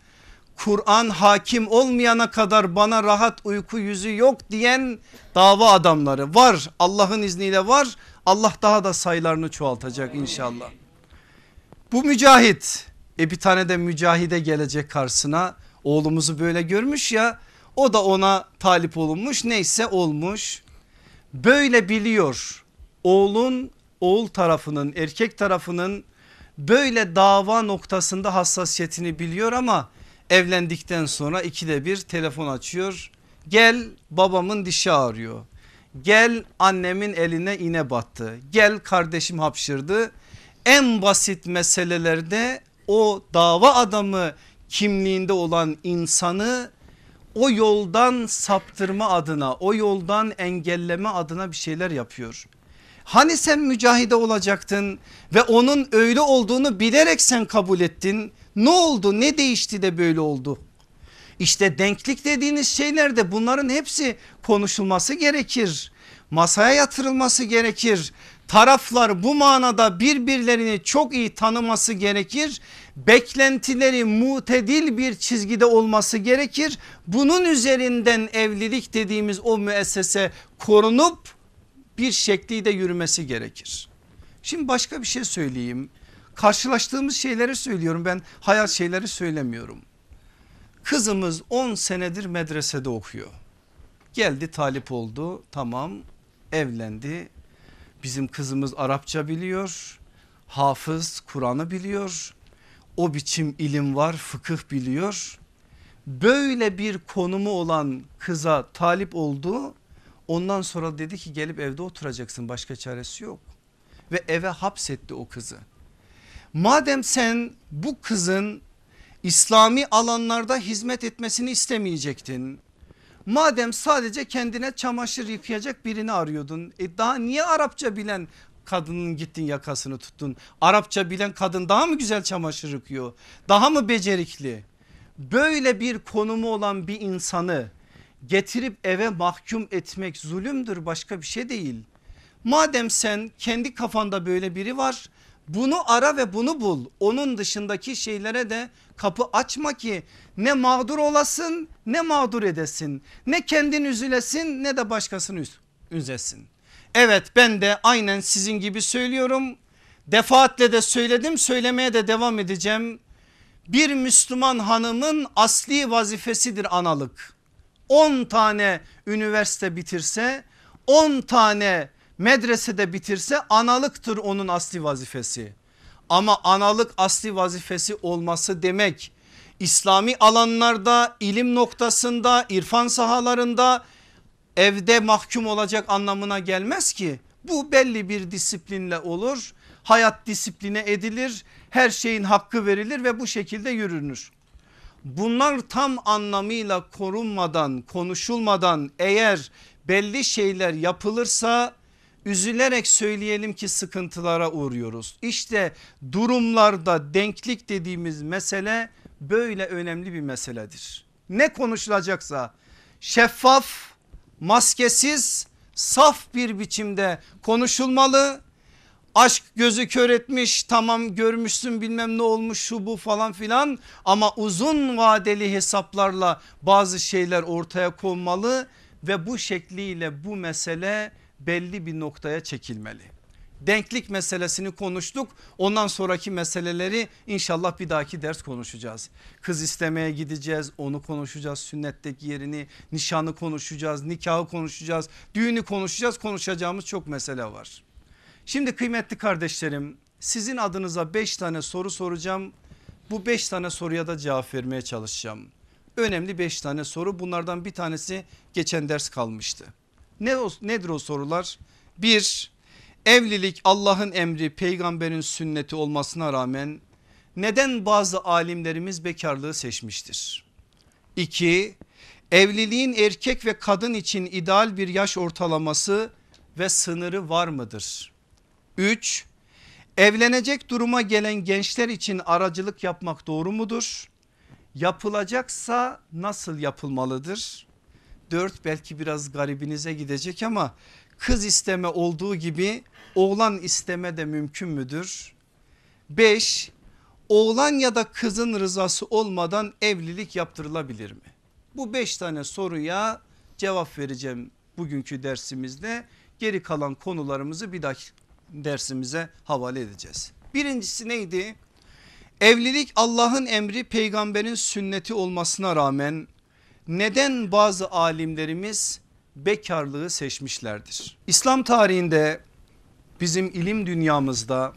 Kur'an hakim olmayana kadar bana rahat uyku yüzü yok diyen dava adamları var. Allah'ın izniyle var. Allah daha da sayılarını çoğaltacak inşallah. Bu mücahit e bir tane de mücahide gelecek karşısına oğlumuzu böyle görmüş ya o da ona talip olunmuş neyse olmuş. Böyle biliyor oğlun oğul tarafının erkek tarafının böyle dava noktasında hassasiyetini biliyor ama evlendikten sonra ikide bir telefon açıyor. Gel babamın dişi ağrıyor. Gel annemin eline iğne battı. Gel kardeşim hapşırdı. En basit meselelerde o dava adamı kimliğinde olan insanı o yoldan saptırma adına o yoldan engelleme adına bir şeyler yapıyor. Hani sen mücahide olacaktın ve onun öyle olduğunu bilerek sen kabul ettin. Ne oldu ne değişti de böyle oldu? İşte denklik dediğiniz şeylerde bunların hepsi konuşulması gerekir. Masaya yatırılması gerekir. Taraflar bu manada birbirlerini çok iyi tanıması gerekir. Beklentileri mutedil bir çizgide olması gerekir. Bunun üzerinden evlilik dediğimiz o müessese korunup bir şekliyle yürümesi gerekir. Şimdi başka bir şey söyleyeyim. Karşılaştığımız şeyleri söylüyorum ben hayal şeyleri söylemiyorum. Kızımız 10 senedir medresede okuyor. Geldi talip oldu tamam evlendi. Bizim kızımız Arapça biliyor. Hafız Kur'an'ı biliyor. O biçim ilim var fıkıh biliyor. Böyle bir konumu olan kıza talip oldu. Ondan sonra dedi ki gelip evde oturacaksın başka çaresi yok. Ve eve hapsetti o kızı. Madem sen bu kızın İslami alanlarda hizmet etmesini istemeyecektin. Madem sadece kendine çamaşır yıkayacak birini arıyordun. E daha niye Arapça bilen kadının gittin yakasını tuttun? Arapça bilen kadın daha mı güzel çamaşır yıkıyor? Daha mı becerikli? Böyle bir konumu olan bir insanı getirip eve mahkum etmek zulümdür başka bir şey değil. Madem sen kendi kafanda böyle biri var bunu ara ve bunu bul. Onun dışındaki şeylere de kapı açma ki ne mağdur olasın ne mağdur edesin. Ne kendin üzülesin ne de başkasını üzesin. Evet ben de aynen sizin gibi söylüyorum. Defaatle de söyledim söylemeye de devam edeceğim. Bir Müslüman hanımın asli vazifesidir analık. 10 tane üniversite bitirse 10 tane medresede bitirse analıktır onun asli vazifesi. Ama analık asli vazifesi olması demek İslami alanlarda ilim noktasında irfan sahalarında evde mahkum olacak anlamına gelmez ki. Bu belli bir disiplinle olur. Hayat disipline edilir. Her şeyin hakkı verilir ve bu şekilde yürünür. Bunlar tam anlamıyla korunmadan konuşulmadan eğer belli şeyler yapılırsa üzülerek söyleyelim ki sıkıntılara uğruyoruz. İşte durumlarda denklik dediğimiz mesele böyle önemli bir meseledir. Ne konuşulacaksa şeffaf, maskesiz, saf bir biçimde konuşulmalı. Aşk gözü kör etmiş tamam görmüşsün bilmem ne olmuş şu bu falan filan ama uzun vadeli hesaplarla bazı şeyler ortaya konmalı ve bu şekliyle bu mesele belli bir noktaya çekilmeli. Denklik meselesini konuştuk. Ondan sonraki meseleleri inşallah bir dahaki ders konuşacağız. Kız istemeye gideceğiz onu konuşacağız. Sünnetteki yerini nişanı konuşacağız. Nikahı konuşacağız. Düğünü konuşacağız. Konuşacağımız çok mesele var. Şimdi kıymetli kardeşlerim sizin adınıza 5 tane soru soracağım. Bu 5 tane soruya da cevap vermeye çalışacağım. Önemli 5 tane soru bunlardan bir tanesi geçen ders kalmıştı. Ne nedir o sorular? Bir evlilik Allah'ın emri peygamberin sünneti olmasına rağmen neden bazı alimlerimiz bekarlığı seçmiştir? İki evliliğin erkek ve kadın için ideal bir yaş ortalaması ve sınırı var mıdır? 3. Evlenecek duruma gelen gençler için aracılık yapmak doğru mudur? Yapılacaksa nasıl yapılmalıdır? 4 belki biraz garibinize gidecek ama kız isteme olduğu gibi oğlan isteme de mümkün müdür? 5. Oğlan ya da kızın rızası olmadan evlilik yaptırılabilir mi? Bu 5 tane soruya cevap vereceğim bugünkü dersimizde. Geri kalan konularımızı bir dahaki dersimize havale edeceğiz. Birincisi neydi? Evlilik Allah'ın emri peygamberin sünneti olmasına rağmen neden bazı alimlerimiz bekarlığı seçmişlerdir? İslam tarihinde bizim ilim dünyamızda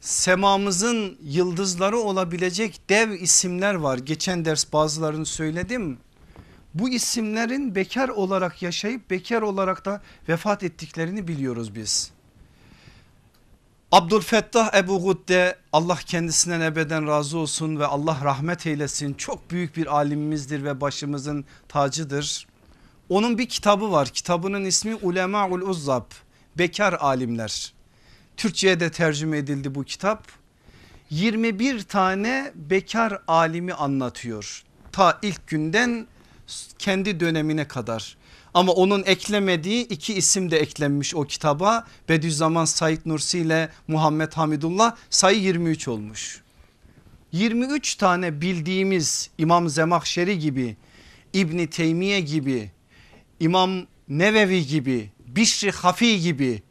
semamızın yıldızları olabilecek dev isimler var. Geçen ders bazılarını söyledim bu isimlerin bekar olarak yaşayıp bekar olarak da vefat ettiklerini biliyoruz biz. Abdülfettah Ebu Gudde Allah kendisinden ebeden razı olsun ve Allah rahmet eylesin çok büyük bir alimimizdir ve başımızın tacıdır. Onun bir kitabı var kitabının ismi Ulemaul Uzzab bekar alimler. Türkçe'ye de tercüme edildi bu kitap. 21 tane bekar alimi anlatıyor. Ta ilk günden kendi dönemine kadar. Ama onun eklemediği iki isim de eklenmiş o kitaba. Bediüzzaman Said Nursi ile Muhammed Hamidullah sayı 23 olmuş. 23 tane bildiğimiz İmam Zemahşeri gibi, İbni Teymiye gibi, İmam Nevevi gibi, Bişri Hafi gibi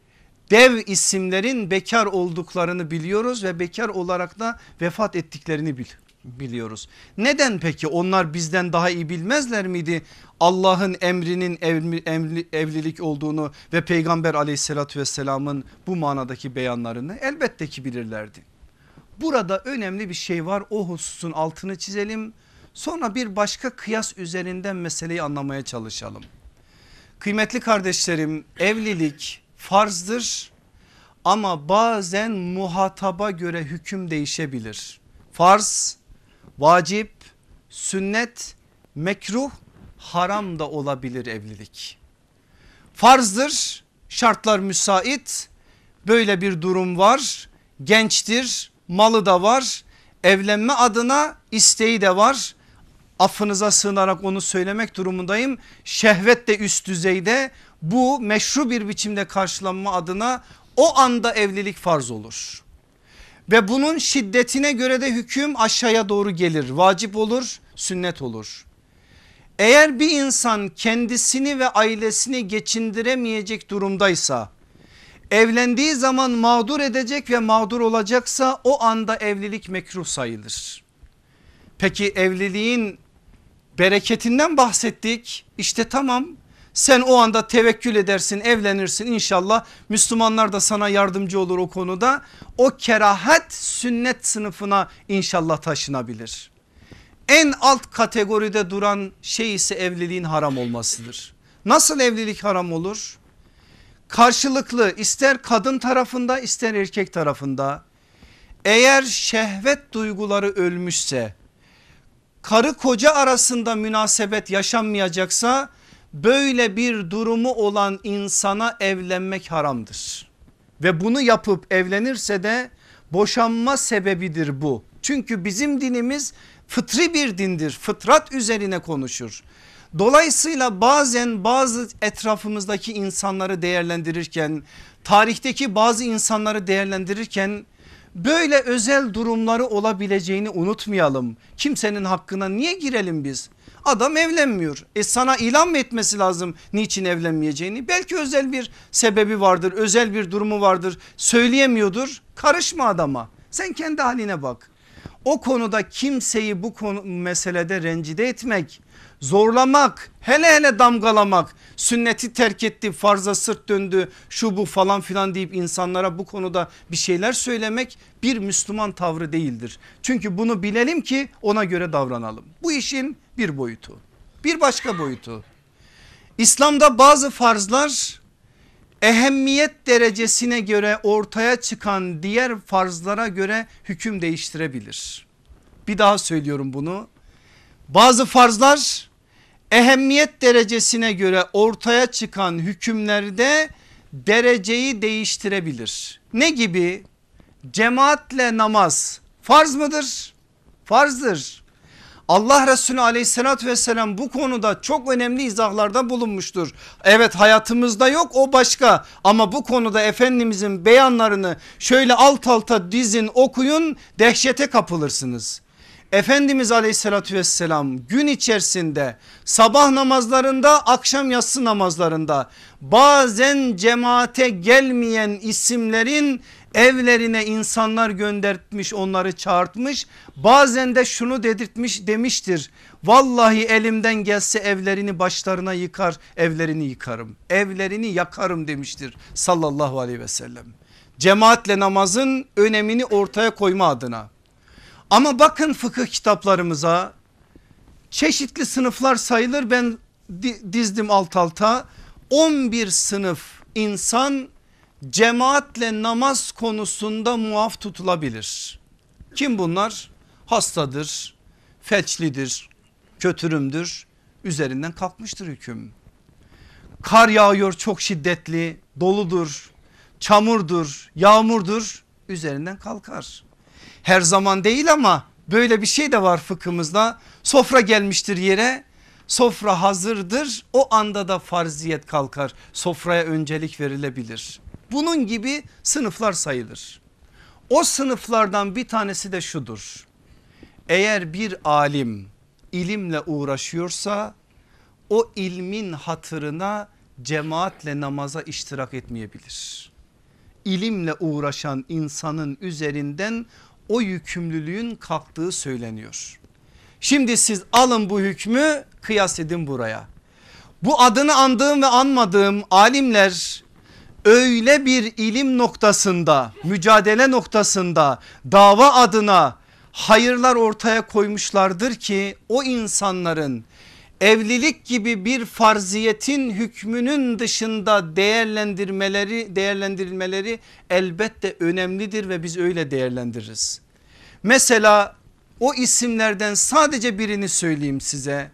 dev isimlerin bekar olduklarını biliyoruz ve bekar olarak da vefat ettiklerini biliyoruz biliyoruz. Neden peki onlar bizden daha iyi bilmezler miydi Allah'ın emrinin evli, evli, evlilik olduğunu ve peygamber aleyhissalatü vesselamın bu manadaki beyanlarını elbette ki bilirlerdi. Burada önemli bir şey var o hususun altını çizelim sonra bir başka kıyas üzerinden meseleyi anlamaya çalışalım. Kıymetli kardeşlerim evlilik farzdır ama bazen muhataba göre hüküm değişebilir. Farz vacip, sünnet, mekruh, haram da olabilir evlilik. Farzdır, şartlar müsait, böyle bir durum var, gençtir, malı da var, evlenme adına isteği de var. Affınıza sığınarak onu söylemek durumundayım. Şehvet de üst düzeyde bu meşru bir biçimde karşılanma adına o anda evlilik farz olur ve bunun şiddetine göre de hüküm aşağıya doğru gelir. Vacip olur, sünnet olur. Eğer bir insan kendisini ve ailesini geçindiremeyecek durumdaysa evlendiği zaman mağdur edecek ve mağdur olacaksa o anda evlilik mekruh sayılır. Peki evliliğin bereketinden bahsettik. İşte tamam sen o anda tevekkül edersin evlenirsin inşallah Müslümanlar da sana yardımcı olur o konuda. O kerahat sünnet sınıfına inşallah taşınabilir. En alt kategoride duran şey ise evliliğin haram olmasıdır. Nasıl evlilik haram olur? Karşılıklı ister kadın tarafında ister erkek tarafında eğer şehvet duyguları ölmüşse karı koca arasında münasebet yaşanmayacaksa böyle bir durumu olan insana evlenmek haramdır. Ve bunu yapıp evlenirse de boşanma sebebidir bu. Çünkü bizim dinimiz fıtri bir dindir. Fıtrat üzerine konuşur. Dolayısıyla bazen bazı etrafımızdaki insanları değerlendirirken tarihteki bazı insanları değerlendirirken böyle özel durumları olabileceğini unutmayalım. Kimsenin hakkına niye girelim biz? Adam evlenmiyor. E sana ilan mı etmesi lazım niçin evlenmeyeceğini? Belki özel bir sebebi vardır, özel bir durumu vardır. Söyleyemiyordur. Karışma adama. Sen kendi haline bak. O konuda kimseyi bu konu meselede rencide etmek, zorlamak, hele hele damgalamak, sünneti terk etti, farza sırt döndü, şu bu falan filan deyip insanlara bu konuda bir şeyler söylemek bir Müslüman tavrı değildir. Çünkü bunu bilelim ki ona göre davranalım. Bu işin bir boyutu. Bir başka boyutu. İslam'da bazı farzlar ehemmiyet derecesine göre ortaya çıkan diğer farzlara göre hüküm değiştirebilir. Bir daha söylüyorum bunu. Bazı farzlar ehemmiyet derecesine göre ortaya çıkan hükümlerde dereceyi değiştirebilir. Ne gibi? Cemaatle namaz farz mıdır? Farzdır. Allah Resulü aleyhissalatü vesselam bu konuda çok önemli izahlarda bulunmuştur. Evet hayatımızda yok o başka ama bu konuda Efendimizin beyanlarını şöyle alt alta dizin okuyun dehşete kapılırsınız. Efendimiz aleyhissalatü vesselam gün içerisinde sabah namazlarında akşam yatsı namazlarında bazen cemaate gelmeyen isimlerin evlerine insanlar göndertmiş onları çağırtmış bazen de şunu dedirtmiş demiştir. Vallahi elimden gelse evlerini başlarına yıkar evlerini yıkarım evlerini yakarım demiştir sallallahu aleyhi ve sellem. Cemaatle namazın önemini ortaya koyma adına ama bakın fıkıh kitaplarımıza çeşitli sınıflar sayılır ben dizdim alt alta 11 sınıf insan cemaatle namaz konusunda muaf tutulabilir. Kim bunlar? Hastadır, felçlidir, kötürümdür üzerinden kalkmıştır hüküm. Kar yağıyor çok şiddetli doludur çamurdur yağmurdur üzerinden kalkar. Her zaman değil ama böyle bir şey de var fıkhımızda sofra gelmiştir yere sofra hazırdır o anda da farziyet kalkar sofraya öncelik verilebilir. Bunun gibi sınıflar sayılır. O sınıflardan bir tanesi de şudur. Eğer bir alim ilimle uğraşıyorsa o ilmin hatırına cemaatle namaza iştirak etmeyebilir. İlimle uğraşan insanın üzerinden o yükümlülüğün kalktığı söyleniyor. Şimdi siz alın bu hükmü kıyas edin buraya. Bu adını andığım ve anmadığım alimler öyle bir ilim noktasında mücadele noktasında dava adına hayırlar ortaya koymuşlardır ki o insanların evlilik gibi bir farziyetin hükmünün dışında değerlendirmeleri değerlendirilmeleri elbette önemlidir ve biz öyle değerlendiririz. Mesela o isimlerden sadece birini söyleyeyim size.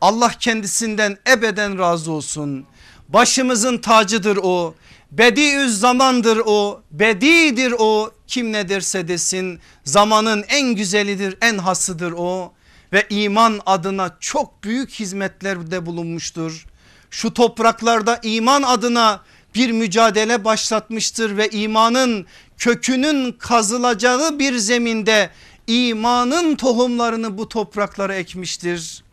Allah kendisinden ebeden razı olsun. Başımızın tacıdır o. Bediüz zamandır o, bedidir o kim ne derse desin zamanın en güzelidir en hasıdır o ve iman adına çok büyük hizmetlerde bulunmuştur. Şu topraklarda iman adına bir mücadele başlatmıştır ve imanın kökünün kazılacağı bir zeminde imanın tohumlarını bu topraklara ekmiştir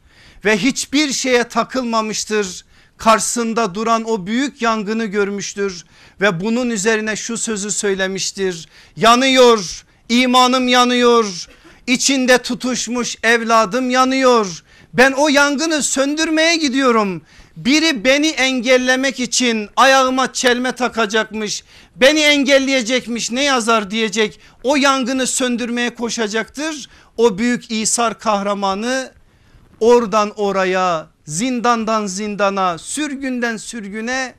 ve hiçbir şeye takılmamıştır karşısında duran o büyük yangını görmüştür ve bunun üzerine şu sözü söylemiştir. Yanıyor imanım yanıyor içinde tutuşmuş evladım yanıyor. Ben o yangını söndürmeye gidiyorum. Biri beni engellemek için ayağıma çelme takacakmış. Beni engelleyecekmiş ne yazar diyecek. O yangını söndürmeye koşacaktır. O büyük İsar kahramanı oradan oraya zindandan zindana sürgünden sürgüne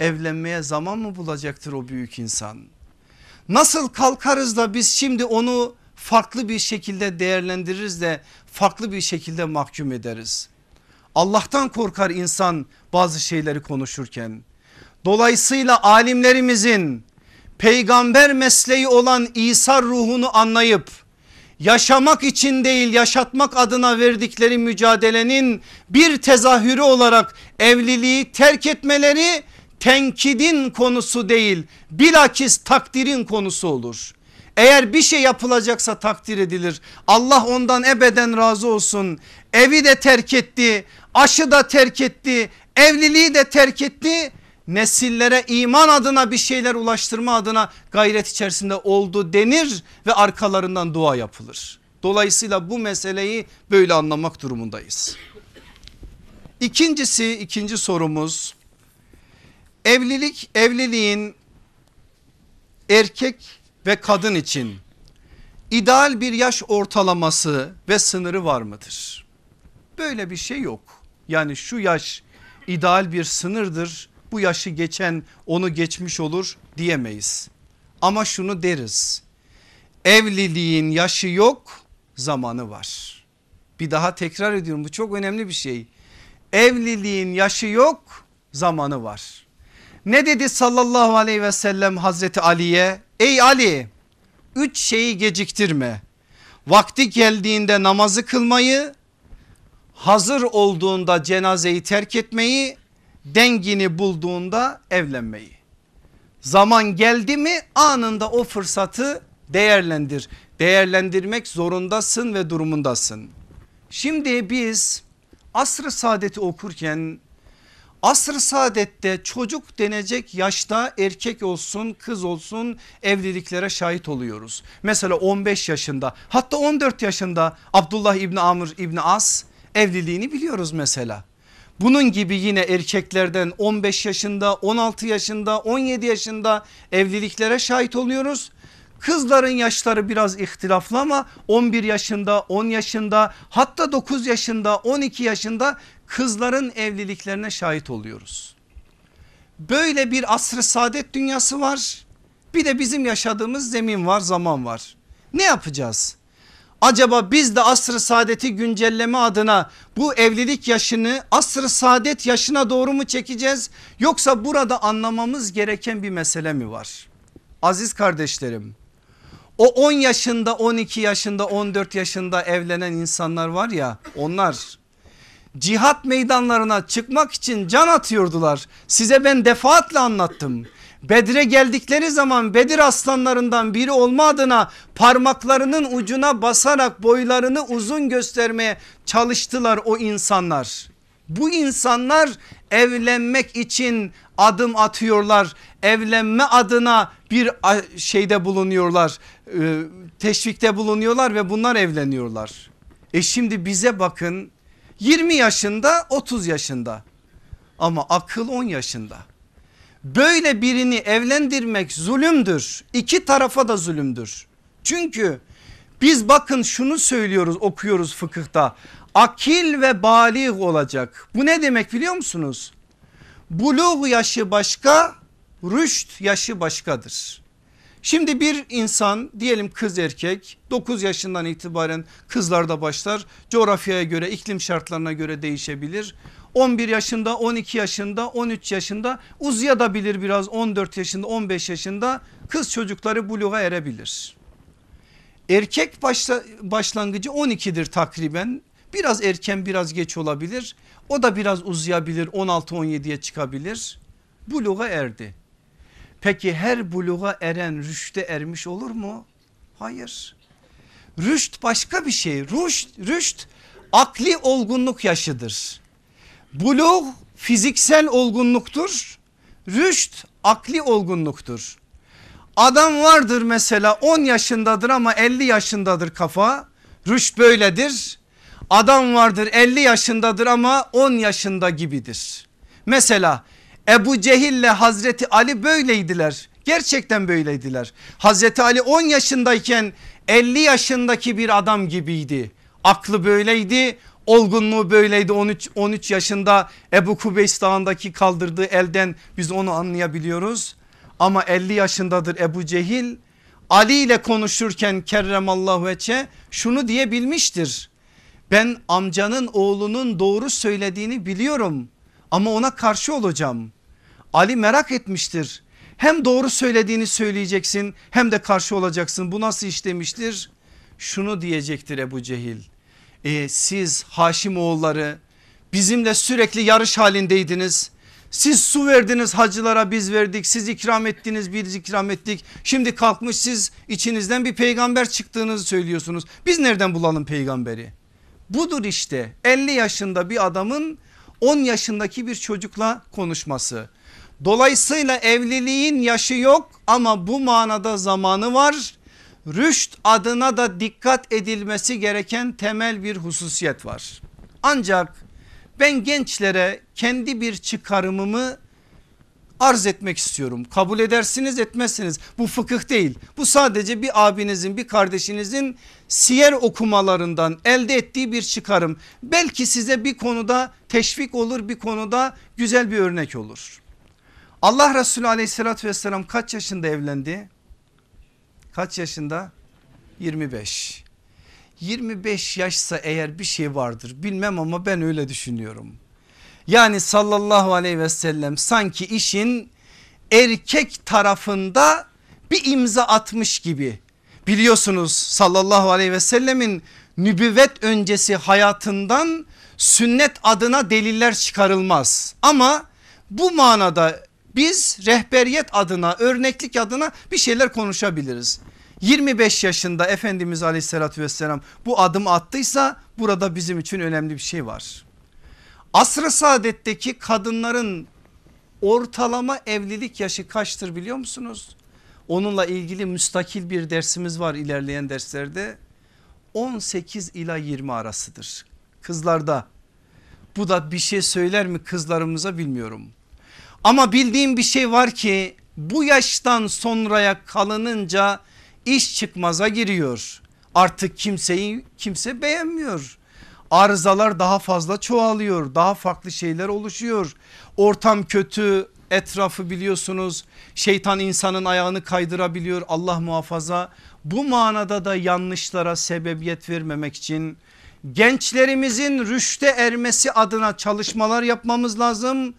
evlenmeye zaman mı bulacaktır o büyük insan? Nasıl kalkarız da biz şimdi onu farklı bir şekilde değerlendiririz de farklı bir şekilde mahkum ederiz. Allah'tan korkar insan bazı şeyleri konuşurken. Dolayısıyla alimlerimizin peygamber mesleği olan İsa ruhunu anlayıp yaşamak için değil yaşatmak adına verdikleri mücadelenin bir tezahürü olarak evliliği terk etmeleri tenkidin konusu değil bilakis takdirin konusu olur. Eğer bir şey yapılacaksa takdir edilir. Allah ondan ebeden razı olsun. Evi de terk etti, aşı da terk etti, evliliği de terk etti. Nesillere iman adına bir şeyler ulaştırma adına gayret içerisinde oldu denir ve arkalarından dua yapılır. Dolayısıyla bu meseleyi böyle anlamak durumundayız. İkincisi ikinci sorumuz evlilik evliliğin erkek ve kadın için ideal bir yaş ortalaması ve sınırı var mıdır? Böyle bir şey yok. Yani şu yaş ideal bir sınırdır. Bu yaşı geçen onu geçmiş olur diyemeyiz. Ama şunu deriz. Evliliğin yaşı yok, zamanı var. Bir daha tekrar ediyorum bu çok önemli bir şey. Evliliğin yaşı yok, zamanı var. Ne dedi sallallahu aleyhi ve sellem Hazreti Ali'ye? Ey Ali üç şeyi geciktirme. Vakti geldiğinde namazı kılmayı, hazır olduğunda cenazeyi terk etmeyi, dengini bulduğunda evlenmeyi. Zaman geldi mi anında o fırsatı değerlendir. Değerlendirmek zorundasın ve durumundasın. Şimdi biz asr-ı saadeti okurken Asr-ı saadette çocuk denecek yaşta erkek olsun kız olsun evliliklere şahit oluyoruz. Mesela 15 yaşında hatta 14 yaşında Abdullah İbni Amr İbni As evliliğini biliyoruz mesela. Bunun gibi yine erkeklerden 15 yaşında 16 yaşında 17 yaşında evliliklere şahit oluyoruz. Kızların yaşları biraz ihtilaflı ama 11 yaşında 10 yaşında hatta 9 yaşında 12 yaşında kızların evliliklerine şahit oluyoruz. Böyle bir asr-ı saadet dünyası var. Bir de bizim yaşadığımız zemin var zaman var. Ne yapacağız? Acaba biz de asr-ı saadeti güncelleme adına bu evlilik yaşını asr-ı saadet yaşına doğru mu çekeceğiz? Yoksa burada anlamamız gereken bir mesele mi var? Aziz kardeşlerim o 10 yaşında 12 yaşında 14 yaşında evlenen insanlar var ya onlar cihat meydanlarına çıkmak için can atıyordular. Size ben defaatle anlattım. Bedre geldikleri zaman Bedir aslanlarından biri olma adına parmaklarının ucuna basarak boylarını uzun göstermeye çalıştılar o insanlar. Bu insanlar evlenmek için adım atıyorlar. Evlenme adına bir şeyde bulunuyorlar. E, teşvikte bulunuyorlar ve bunlar evleniyorlar. E şimdi bize bakın 20 yaşında 30 yaşında ama akıl 10 yaşında. Böyle birini evlendirmek zulümdür. İki tarafa da zulümdür. Çünkü biz bakın şunu söylüyoruz okuyoruz fıkıhta. Akil ve balik olacak. Bu ne demek biliyor musunuz? Buluğ yaşı başka, rüşt yaşı başkadır. Şimdi bir insan diyelim kız erkek 9 yaşından itibaren kızlarda başlar coğrafyaya göre iklim şartlarına göre değişebilir. 11 yaşında 12 yaşında 13 yaşında uzayabilir biraz 14 yaşında 15 yaşında kız çocukları buluğa erebilir. Erkek başla, başlangıcı 12'dir takriben biraz erken biraz geç olabilir o da biraz uzayabilir 16-17'ye çıkabilir buluğa erdi. Peki her buluğa eren rüşte ermiş olur mu? Hayır. Rüşt başka bir şey. Rüşt, rüşt akli olgunluk yaşıdır. Buluğ fiziksel olgunluktur. Rüşt akli olgunluktur. Adam vardır mesela 10 yaşındadır ama 50 yaşındadır kafa. Rüşt böyledir. Adam vardır 50 yaşındadır ama 10 yaşında gibidir. Mesela Ebu Cehil ile Hazreti Ali böyleydiler. Gerçekten böyleydiler. Hazreti Ali 10 yaşındayken 50 yaşındaki bir adam gibiydi. Aklı böyleydi olgunluğu böyleydi 13, 13 yaşında Ebu Kubeys dağındaki kaldırdığı elden biz onu anlayabiliyoruz. Ama 50 yaşındadır Ebu Cehil Ali ile konuşurken kerremallahu veçe şunu diyebilmiştir. Ben amcanın oğlunun doğru söylediğini biliyorum ama ona karşı olacağım. Ali merak etmiştir. Hem doğru söylediğini söyleyeceksin hem de karşı olacaksın. Bu nasıl iş demiştir? Şunu diyecektir Ebu Cehil. E, siz Haşim oğulları bizimle sürekli yarış halindeydiniz. Siz su verdiniz hacılara biz verdik siz ikram ettiniz biz ikram ettik. Şimdi kalkmış siz içinizden bir peygamber çıktığınızı söylüyorsunuz. Biz nereden bulalım peygamberi? Budur işte 50 yaşında bir adamın 10 yaşındaki bir çocukla konuşması. Dolayısıyla evliliğin yaşı yok ama bu manada zamanı var. Rüşt adına da dikkat edilmesi gereken temel bir hususiyet var. Ancak ben gençlere kendi bir çıkarımımı arz etmek istiyorum. Kabul edersiniz etmezsiniz bu fıkıh değil. Bu sadece bir abinizin bir kardeşinizin siyer okumalarından elde ettiği bir çıkarım. Belki size bir konuda teşvik olur bir konuda güzel bir örnek olur. Allah Resulü aleyhissalatü vesselam kaç yaşında evlendi? Kaç yaşında? 25. 25 yaşsa eğer bir şey vardır bilmem ama ben öyle düşünüyorum. Yani sallallahu aleyhi ve sellem sanki işin erkek tarafında bir imza atmış gibi. Biliyorsunuz sallallahu aleyhi ve sellemin nübüvvet öncesi hayatından sünnet adına deliller çıkarılmaz. Ama bu manada biz rehberiyet adına örneklik adına bir şeyler konuşabiliriz. 25 yaşında Efendimiz aleyhissalatü vesselam bu adım attıysa burada bizim için önemli bir şey var. Asr-ı saadetteki kadınların ortalama evlilik yaşı kaçtır biliyor musunuz? Onunla ilgili müstakil bir dersimiz var ilerleyen derslerde. 18 ila 20 arasıdır. Kızlarda bu da bir şey söyler mi kızlarımıza bilmiyorum. Ama bildiğim bir şey var ki bu yaştan sonraya kalınınca iş çıkmaza giriyor. Artık kimseyi kimse beğenmiyor. Arızalar daha fazla çoğalıyor. Daha farklı şeyler oluşuyor. Ortam kötü, etrafı biliyorsunuz. Şeytan insanın ayağını kaydırabiliyor. Allah muhafaza. Bu manada da yanlışlara sebebiyet vermemek için gençlerimizin rüşte ermesi adına çalışmalar yapmamız lazım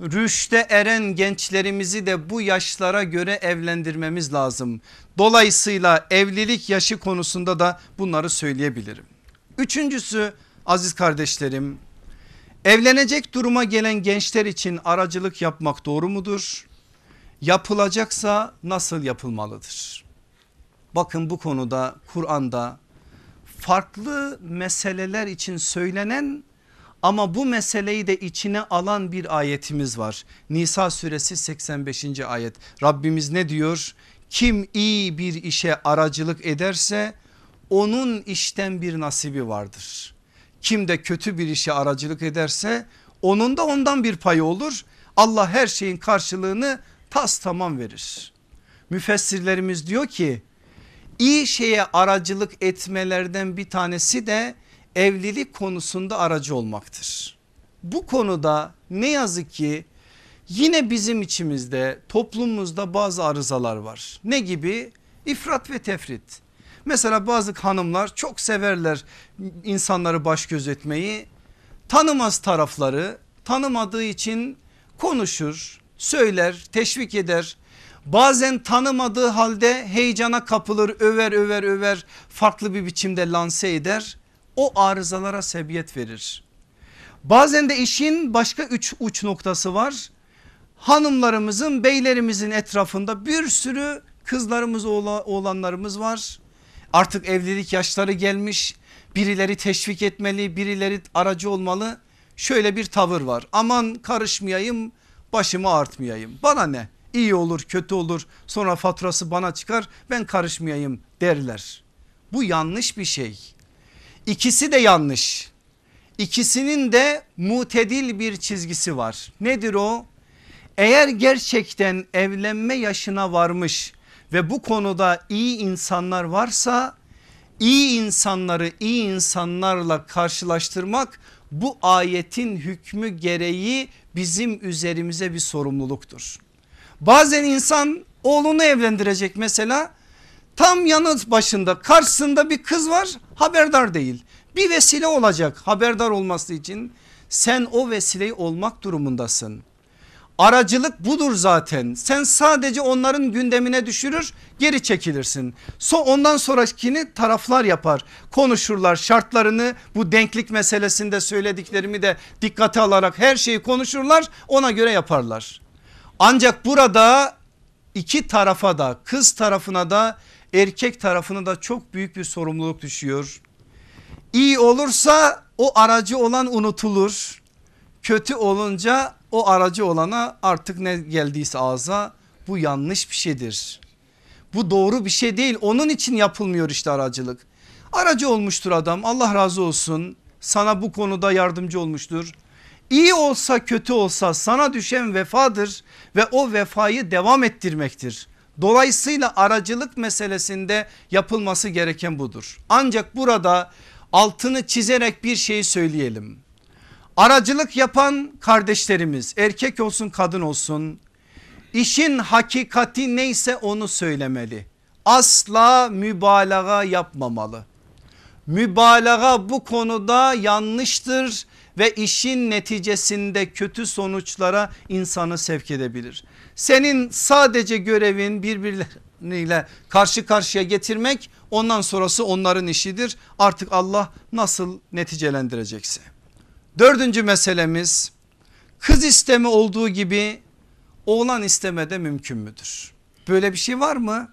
rüşte eren gençlerimizi de bu yaşlara göre evlendirmemiz lazım. Dolayısıyla evlilik yaşı konusunda da bunları söyleyebilirim. Üçüncüsü aziz kardeşlerim evlenecek duruma gelen gençler için aracılık yapmak doğru mudur? Yapılacaksa nasıl yapılmalıdır? Bakın bu konuda Kur'an'da farklı meseleler için söylenen ama bu meseleyi de içine alan bir ayetimiz var. Nisa suresi 85. ayet. Rabbimiz ne diyor? Kim iyi bir işe aracılık ederse onun işten bir nasibi vardır. Kim de kötü bir işe aracılık ederse onun da ondan bir payı olur. Allah her şeyin karşılığını tas tamam verir. Müfessirlerimiz diyor ki iyi şeye aracılık etmelerden bir tanesi de evlilik konusunda aracı olmaktır. Bu konuda ne yazık ki yine bizim içimizde toplumumuzda bazı arızalar var. Ne gibi? İfrat ve tefrit. Mesela bazı hanımlar çok severler insanları baş gözetmeyi. Tanımaz tarafları tanımadığı için konuşur, söyler, teşvik eder. Bazen tanımadığı halde heyecana kapılır, över över över farklı bir biçimde lanse eder o arızalara sebebiyet verir. Bazen de işin başka üç uç noktası var. Hanımlarımızın beylerimizin etrafında bir sürü kızlarımız oğlanlarımız var. Artık evlilik yaşları gelmiş birileri teşvik etmeli birileri aracı olmalı. Şöyle bir tavır var aman karışmayayım başımı artmayayım bana ne iyi olur kötü olur sonra faturası bana çıkar ben karışmayayım derler. Bu yanlış bir şey. İkisi de yanlış. İkisinin de mutedil bir çizgisi var. Nedir o? Eğer gerçekten evlenme yaşına varmış ve bu konuda iyi insanlar varsa iyi insanları iyi insanlarla karşılaştırmak bu ayetin hükmü gereği bizim üzerimize bir sorumluluktur. Bazen insan oğlunu evlendirecek mesela Tam yanı başında karşısında bir kız var haberdar değil. Bir vesile olacak haberdar olması için sen o vesileyi olmak durumundasın. Aracılık budur zaten. Sen sadece onların gündemine düşürür geri çekilirsin. So ondan sonrakini taraflar yapar. Konuşurlar şartlarını bu denklik meselesinde söylediklerimi de dikkate alarak her şeyi konuşurlar ona göre yaparlar. Ancak burada iki tarafa da kız tarafına da erkek tarafına da çok büyük bir sorumluluk düşüyor. İyi olursa o aracı olan unutulur. Kötü olunca o aracı olana artık ne geldiyse ağza bu yanlış bir şeydir. Bu doğru bir şey değil onun için yapılmıyor işte aracılık. Aracı olmuştur adam Allah razı olsun sana bu konuda yardımcı olmuştur. İyi olsa kötü olsa sana düşen vefadır ve o vefayı devam ettirmektir. Dolayısıyla aracılık meselesinde yapılması gereken budur. Ancak burada altını çizerek bir şey söyleyelim. Aracılık yapan kardeşlerimiz erkek olsun kadın olsun işin hakikati neyse onu söylemeli. Asla mübalağa yapmamalı. Mübalağa bu konuda yanlıştır ve işin neticesinde kötü sonuçlara insanı sevk edebilir. Senin sadece görevin birbirleriyle karşı karşıya getirmek ondan sonrası onların işidir. Artık Allah nasıl neticelendirecekse. Dördüncü meselemiz kız isteme olduğu gibi oğlan isteme de mümkün müdür? Böyle bir şey var mı?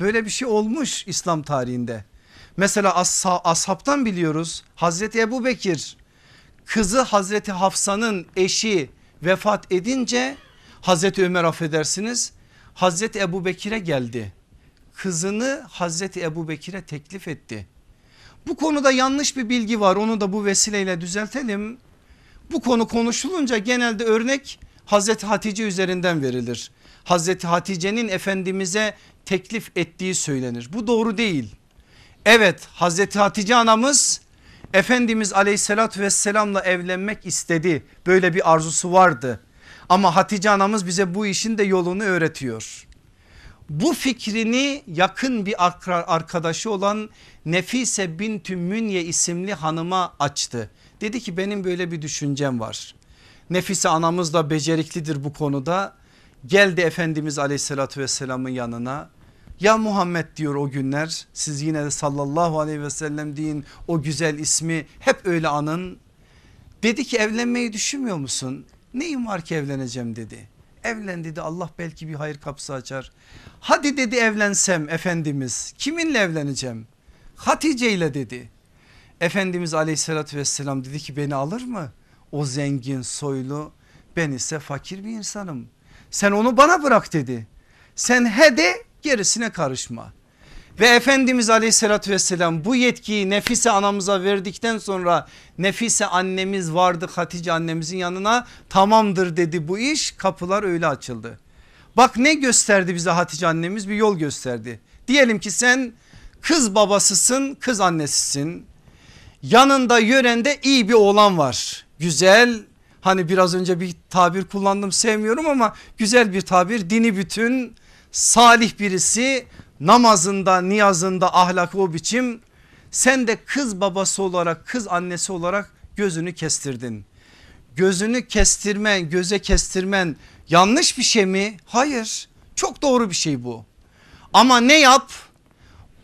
Böyle bir şey olmuş İslam tarihinde. Mesela ashabtan biliyoruz Hazreti Ebu Bekir kızı Hazreti Hafsa'nın eşi vefat edince Hazreti Ömer affedersiniz Hazreti Ebu Bekir'e geldi. Kızını Hazreti Ebu Bekir'e teklif etti. Bu konuda yanlış bir bilgi var onu da bu vesileyle düzeltelim. Bu konu konuşulunca genelde örnek Hazreti Hatice üzerinden verilir. Hazreti Hatice'nin Efendimiz'e teklif ettiği söylenir. Bu doğru değil. Evet Hazreti Hatice anamız Efendimiz aleyhissalatü vesselamla evlenmek istedi. Böyle bir arzusu vardı. Ama Hatice anamız bize bu işin de yolunu öğretiyor. Bu fikrini yakın bir arkadaşı olan Nefise Bintü Münye isimli hanıma açtı. Dedi ki benim böyle bir düşüncem var. Nefise anamız da beceriklidir bu konuda. Geldi Efendimiz aleyhissalatü vesselamın yanına. Ya Muhammed diyor o günler siz yine de sallallahu aleyhi ve sellem deyin o güzel ismi hep öyle anın. Dedi ki evlenmeyi düşünmüyor musun? Neyim var ki evleneceğim dedi. Evlen dedi Allah belki bir hayır kapısı açar. Hadi dedi evlensem Efendimiz kiminle evleneceğim? Hatice ile dedi. Efendimiz aleyhissalatü vesselam dedi ki beni alır mı? O zengin soylu ben ise fakir bir insanım. Sen onu bana bırak dedi. Sen he de gerisine karışma. Ve Efendimiz aleyhissalatü vesselam bu yetkiyi Nefise anamıza verdikten sonra Nefise annemiz vardı Hatice annemizin yanına tamamdır dedi bu iş kapılar öyle açıldı. Bak ne gösterdi bize Hatice annemiz bir yol gösterdi. Diyelim ki sen kız babasısın kız annesisin. Yanında yörende iyi bir oğlan var. Güzel. Hani biraz önce bir tabir kullandım sevmiyorum ama güzel bir tabir. Dini bütün salih birisi. Namazında niyazında ahlakı o biçim. Sen de kız babası olarak kız annesi olarak gözünü kestirdin. Gözünü kestirmen göze kestirmen yanlış bir şey mi? Hayır çok doğru bir şey bu. Ama ne yap?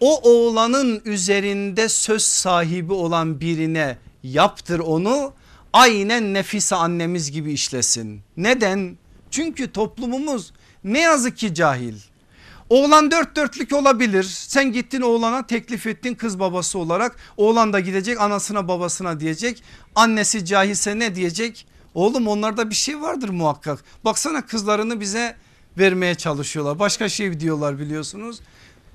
O oğlanın üzerinde söz sahibi olan birine yaptır onu aynen Nefise annemiz gibi işlesin. Neden? Çünkü toplumumuz ne yazık ki cahil. Oğlan dört dörtlük olabilir. Sen gittin oğlana teklif ettin kız babası olarak. Oğlan da gidecek anasına babasına diyecek. Annesi cahilse ne diyecek? Oğlum onlarda bir şey vardır muhakkak. Baksana kızlarını bize vermeye çalışıyorlar. Başka şey diyorlar biliyorsunuz.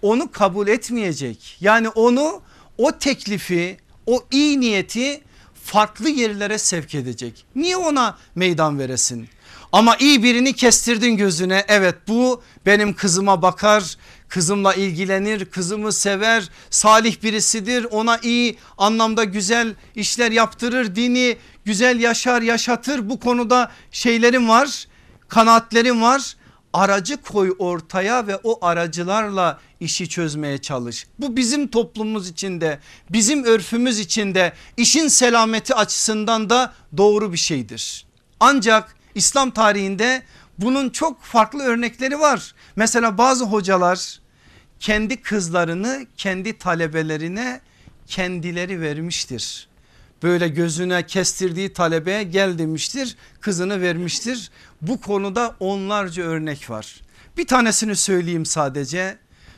Onu kabul etmeyecek. Yani onu o teklifi o iyi niyeti farklı yerlere sevk edecek. Niye ona meydan veresin? Ama iyi birini kestirdin gözüne evet bu benim kızıma bakar kızımla ilgilenir kızımı sever salih birisidir ona iyi anlamda güzel işler yaptırır dini güzel yaşar yaşatır bu konuda şeylerim var kanaatlerim var aracı koy ortaya ve o aracılarla işi çözmeye çalış. Bu bizim toplumumuz içinde bizim örfümüz içinde işin selameti açısından da doğru bir şeydir. Ancak İslam tarihinde bunun çok farklı örnekleri var. Mesela bazı hocalar kendi kızlarını kendi talebelerine kendileri vermiştir. Böyle gözüne kestirdiği talebeye gel demiştir kızını vermiştir. Bu konuda onlarca örnek var. Bir tanesini söyleyeyim sadece.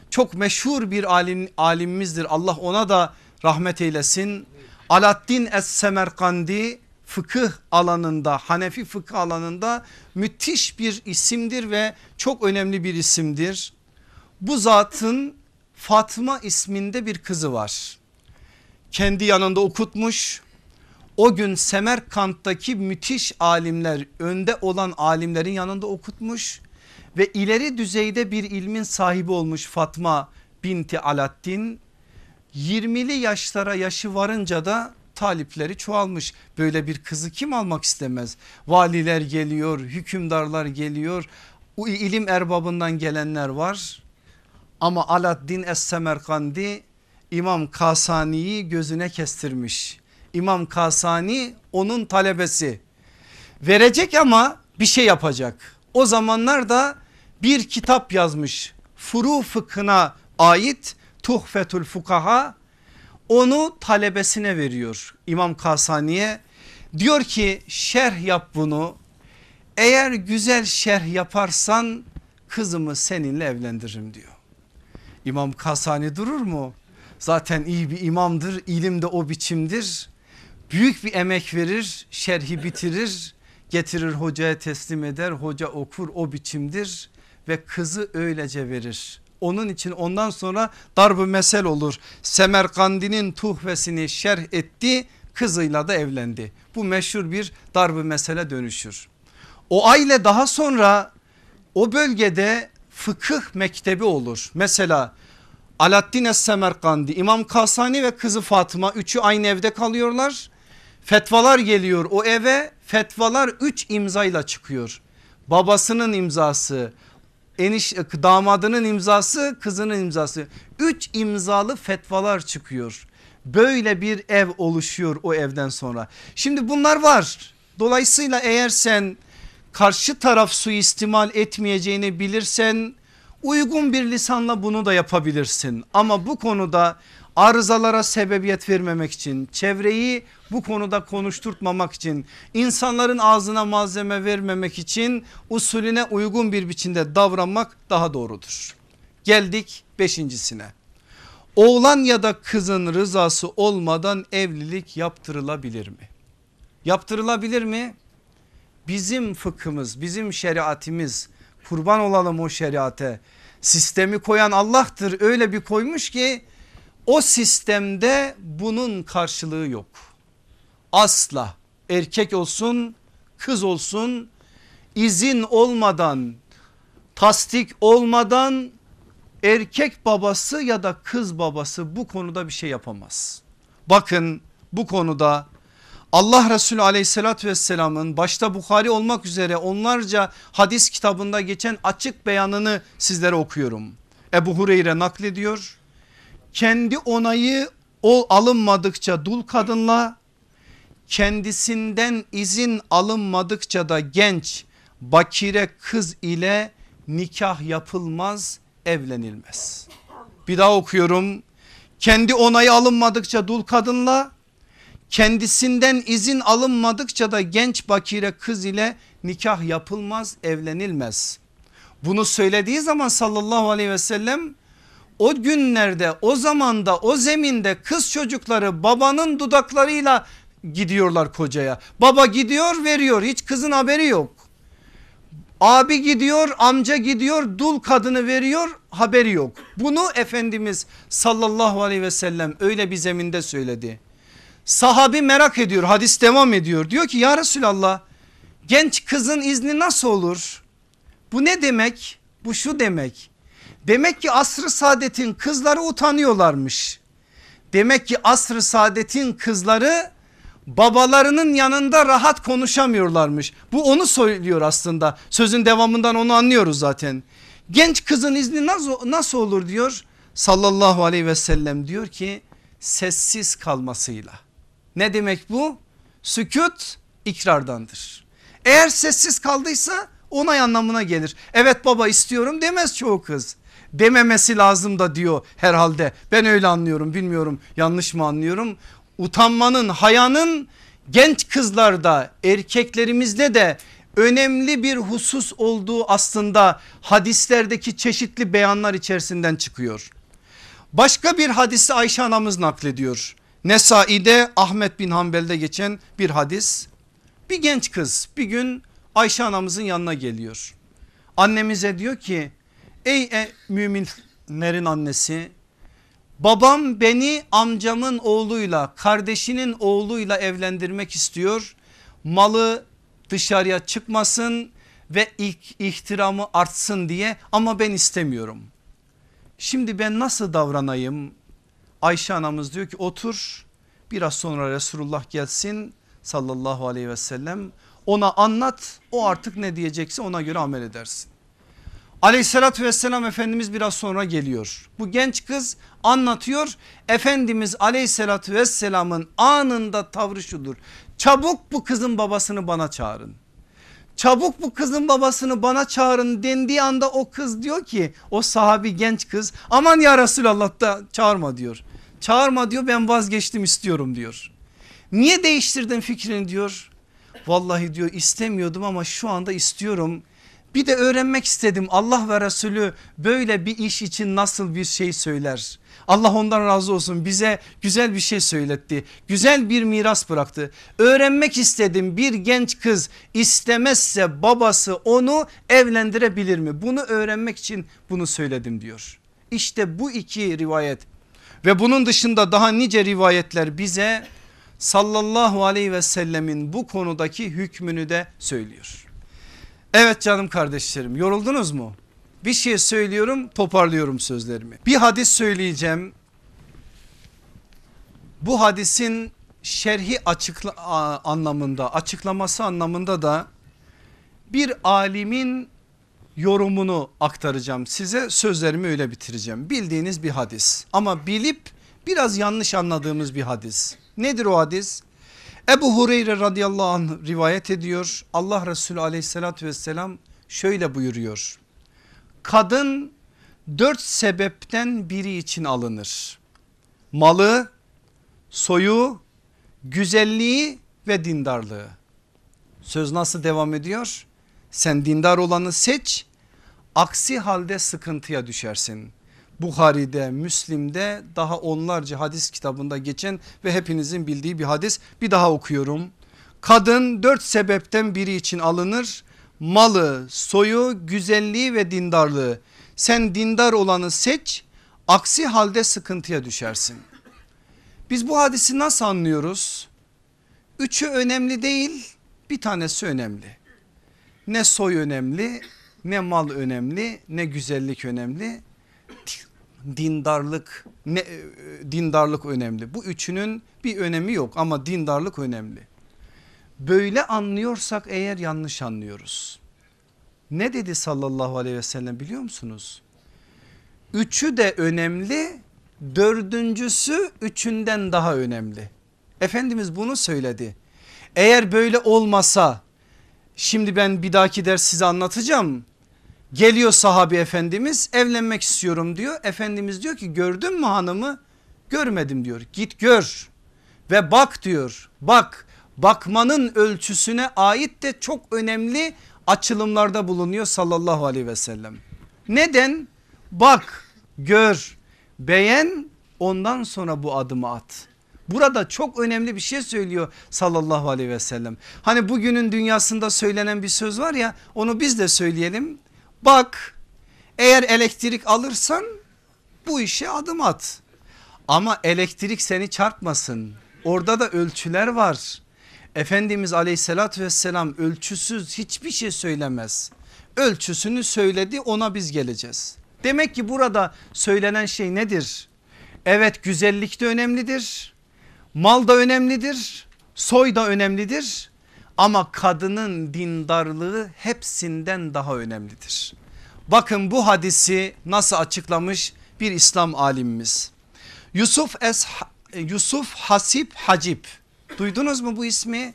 Çok meşhur bir alim, alimimizdir Allah ona da rahmet eylesin. Alaaddin Es-Semerkandi fıkıh alanında Hanefi fıkıh alanında müthiş bir isimdir ve çok önemli bir isimdir. Bu zatın Fatma isminde bir kızı var. Kendi yanında okutmuş. O gün Semerkant'taki müthiş alimler önde olan alimlerin yanında okutmuş ve ileri düzeyde bir ilmin sahibi olmuş Fatma binti Alaaddin 20'li yaşlara yaşı varınca da talipleri çoğalmış. Böyle bir kızı kim almak istemez? Valiler geliyor, hükümdarlar geliyor, ilim erbabından gelenler var. Ama Alaaddin Es-Semerkandi İmam Kasani'yi gözüne kestirmiş. İmam Kasani onun talebesi. Verecek ama bir şey yapacak. O zamanlar da bir kitap yazmış. Furu fıkhına ait Tuhfetül Fukaha onu talebesine veriyor İmam Kasani'ye. Diyor ki şerh yap bunu. Eğer güzel şerh yaparsan kızımı seninle evlendiririm diyor. İmam Kasani durur mu? Zaten iyi bir imamdır ilim de o biçimdir. Büyük bir emek verir şerhi bitirir getirir hocaya teslim eder hoca okur o biçimdir ve kızı öylece verir. Onun için ondan sonra darbu mesel olur. Semerkandi'nin tuhvesini şerh etti kızıyla da evlendi. Bu meşhur bir darbu mesele dönüşür. O aile daha sonra o bölgede fıkıh mektebi olur. Mesela Alaaddin Es-Semerkandi, İmam Kasani ve kızı Fatıma üçü aynı evde kalıyorlar. Fetvalar geliyor o eve fetvalar üç imzayla çıkıyor. Babasının imzası, eniş damadının imzası, kızının imzası. Üç imzalı fetvalar çıkıyor. Böyle bir ev oluşuyor o evden sonra. Şimdi bunlar var. Dolayısıyla eğer sen karşı taraf suistimal etmeyeceğini bilirsen uygun bir lisanla bunu da yapabilirsin. Ama bu konuda arızalara sebebiyet vermemek için çevreyi bu konuda konuşturtmamak için insanların ağzına malzeme vermemek için usulüne uygun bir biçimde davranmak daha doğrudur. Geldik beşincisine. Oğlan ya da kızın rızası olmadan evlilik yaptırılabilir mi? Yaptırılabilir mi? Bizim fıkhımız, bizim şeriatimiz kurban olalım o şeriate. Sistemi koyan Allah'tır öyle bir koymuş ki o sistemde bunun karşılığı yok. Asla erkek olsun kız olsun izin olmadan tasdik olmadan erkek babası ya da kız babası bu konuda bir şey yapamaz. Bakın bu konuda Allah Resulü aleyhissalatü vesselamın başta Bukhari olmak üzere onlarca hadis kitabında geçen açık beyanını sizlere okuyorum. Ebu Hureyre naklediyor kendi onayı o alınmadıkça dul kadınla kendisinden izin alınmadıkça da genç bakire kız ile nikah yapılmaz evlenilmez. Bir daha okuyorum kendi onayı alınmadıkça dul kadınla kendisinden izin alınmadıkça da genç bakire kız ile nikah yapılmaz evlenilmez. Bunu söylediği zaman sallallahu aleyhi ve sellem o günlerde o zamanda o zeminde kız çocukları babanın dudaklarıyla gidiyorlar kocaya. Baba gidiyor veriyor hiç kızın haberi yok. Abi gidiyor amca gidiyor dul kadını veriyor haberi yok. Bunu Efendimiz sallallahu aleyhi ve sellem öyle bir zeminde söyledi. Sahabi merak ediyor hadis devam ediyor diyor ki ya Resulallah genç kızın izni nasıl olur? Bu ne demek? Bu şu demek Demek ki asr-ı saadetin kızları utanıyorlarmış. Demek ki asr-ı saadetin kızları babalarının yanında rahat konuşamıyorlarmış. Bu onu söylüyor aslında sözün devamından onu anlıyoruz zaten. Genç kızın izni nasıl, nasıl olur diyor sallallahu aleyhi ve sellem diyor ki sessiz kalmasıyla. Ne demek bu? Sükut ikrardandır. Eğer sessiz kaldıysa onay anlamına gelir. Evet baba istiyorum demez çoğu kız. Dememesi lazım da diyor herhalde. Ben öyle anlıyorum bilmiyorum yanlış mı anlıyorum. Utanmanın hayanın genç kızlarda erkeklerimizde de önemli bir husus olduğu aslında hadislerdeki çeşitli beyanlar içerisinden çıkıyor. Başka bir hadisi Ayşe anamız naklediyor. Nesai'de Ahmet bin Hanbel'de geçen bir hadis. Bir genç kız bir gün Ayşe anamızın yanına geliyor. Annemize diyor ki ey e, müminlerin annesi babam beni amcamın oğluyla kardeşinin oğluyla evlendirmek istiyor. Malı dışarıya çıkmasın ve ilk ihtiramı artsın diye ama ben istemiyorum. Şimdi ben nasıl davranayım? Ayşe anamız diyor ki otur biraz sonra Resulullah gelsin sallallahu aleyhi ve sellem ona anlat o artık ne diyecekse ona göre amel edersin. Aleyhissalatü vesselam Efendimiz biraz sonra geliyor. Bu genç kız anlatıyor. Efendimiz aleyhissalatü vesselamın anında tavrı şudur. Çabuk bu kızın babasını bana çağırın. Çabuk bu kızın babasını bana çağırın dendiği anda o kız diyor ki o sahabi genç kız aman ya Resulallah da çağırma diyor. Çağırma diyor ben vazgeçtim istiyorum diyor. Niye değiştirdin fikrini diyor. Vallahi diyor istemiyordum ama şu anda istiyorum. Bir de öğrenmek istedim Allah ve Resulü böyle bir iş için nasıl bir şey söyler. Allah ondan razı olsun bize güzel bir şey söyletti. Güzel bir miras bıraktı. Öğrenmek istedim bir genç kız istemezse babası onu evlendirebilir mi? Bunu öğrenmek için bunu söyledim diyor. İşte bu iki rivayet ve bunun dışında daha nice rivayetler bize sallallahu aleyhi ve sellemin bu konudaki hükmünü de söylüyor. Evet canım kardeşlerim yoruldunuz mu? Bir şey söylüyorum toparlıyorum sözlerimi. Bir hadis söyleyeceğim. Bu hadisin şerhi açıkla, anlamında açıklaması anlamında da bir alimin yorumunu aktaracağım size sözlerimi öyle bitireceğim. Bildiğiniz bir hadis ama bilip biraz yanlış anladığımız bir hadis. Nedir o hadis? Ebu Hureyre radıyallahu anh rivayet ediyor. Allah Resulü aleyhissalatü vesselam şöyle buyuruyor. Kadın dört sebepten biri için alınır. Malı, soyu, güzelliği ve dindarlığı. Söz nasıl devam ediyor? Sen dindar olanı seç aksi halde sıkıntıya düşersin. Buhari'de, Müslim'de daha onlarca hadis kitabında geçen ve hepinizin bildiği bir hadis. Bir daha okuyorum. Kadın dört sebepten biri için alınır. Malı, soyu, güzelliği ve dindarlığı. Sen dindar olanı seç aksi halde sıkıntıya düşersin. Biz bu hadisi nasıl anlıyoruz? Üçü önemli değil bir tanesi önemli. Ne soy önemli ne mal önemli ne güzellik önemli dindarlık ne e, dindarlık önemli. Bu üçünün bir önemi yok ama dindarlık önemli. Böyle anlıyorsak eğer yanlış anlıyoruz. Ne dedi sallallahu aleyhi ve sellem biliyor musunuz? Üçü de önemli dördüncüsü üçünden daha önemli. Efendimiz bunu söyledi. Eğer böyle olmasa şimdi ben bir dahaki ders size anlatacağım. Geliyor sahabi efendimiz evlenmek istiyorum diyor. Efendimiz diyor ki gördün mü hanımı? Görmedim diyor. Git gör ve bak diyor. Bak bakmanın ölçüsüne ait de çok önemli açılımlarda bulunuyor sallallahu aleyhi ve sellem. Neden? Bak, gör, beğen ondan sonra bu adımı at. Burada çok önemli bir şey söylüyor sallallahu aleyhi ve sellem. Hani bugünün dünyasında söylenen bir söz var ya onu biz de söyleyelim. Bak eğer elektrik alırsan bu işe adım at. Ama elektrik seni çarpmasın. Orada da ölçüler var. Efendimiz aleyhissalatü vesselam ölçüsüz hiçbir şey söylemez. Ölçüsünü söyledi ona biz geleceğiz. Demek ki burada söylenen şey nedir? Evet güzellik de önemlidir. Mal da önemlidir. soy da önemlidir ama kadının dindarlığı hepsinden daha önemlidir. Bakın bu hadisi nasıl açıklamış bir İslam alimimiz. Yusuf Es Yusuf Hasip Hacip. Duydunuz mu bu ismi?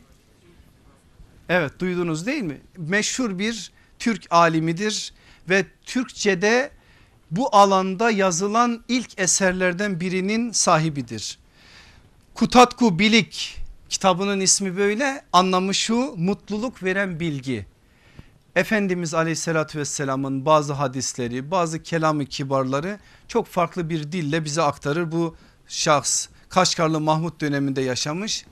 Evet duydunuz değil mi? Meşhur bir Türk alimidir ve Türkçe'de bu alanda yazılan ilk eserlerden birinin sahibidir. Kutatku Bilik kitabının ismi böyle anlamı şu mutluluk veren bilgi. Efendimiz aleyhissalatü vesselamın bazı hadisleri bazı kelamı kibarları çok farklı bir dille bize aktarır bu şahs Kaşgarlı Mahmut döneminde yaşamış.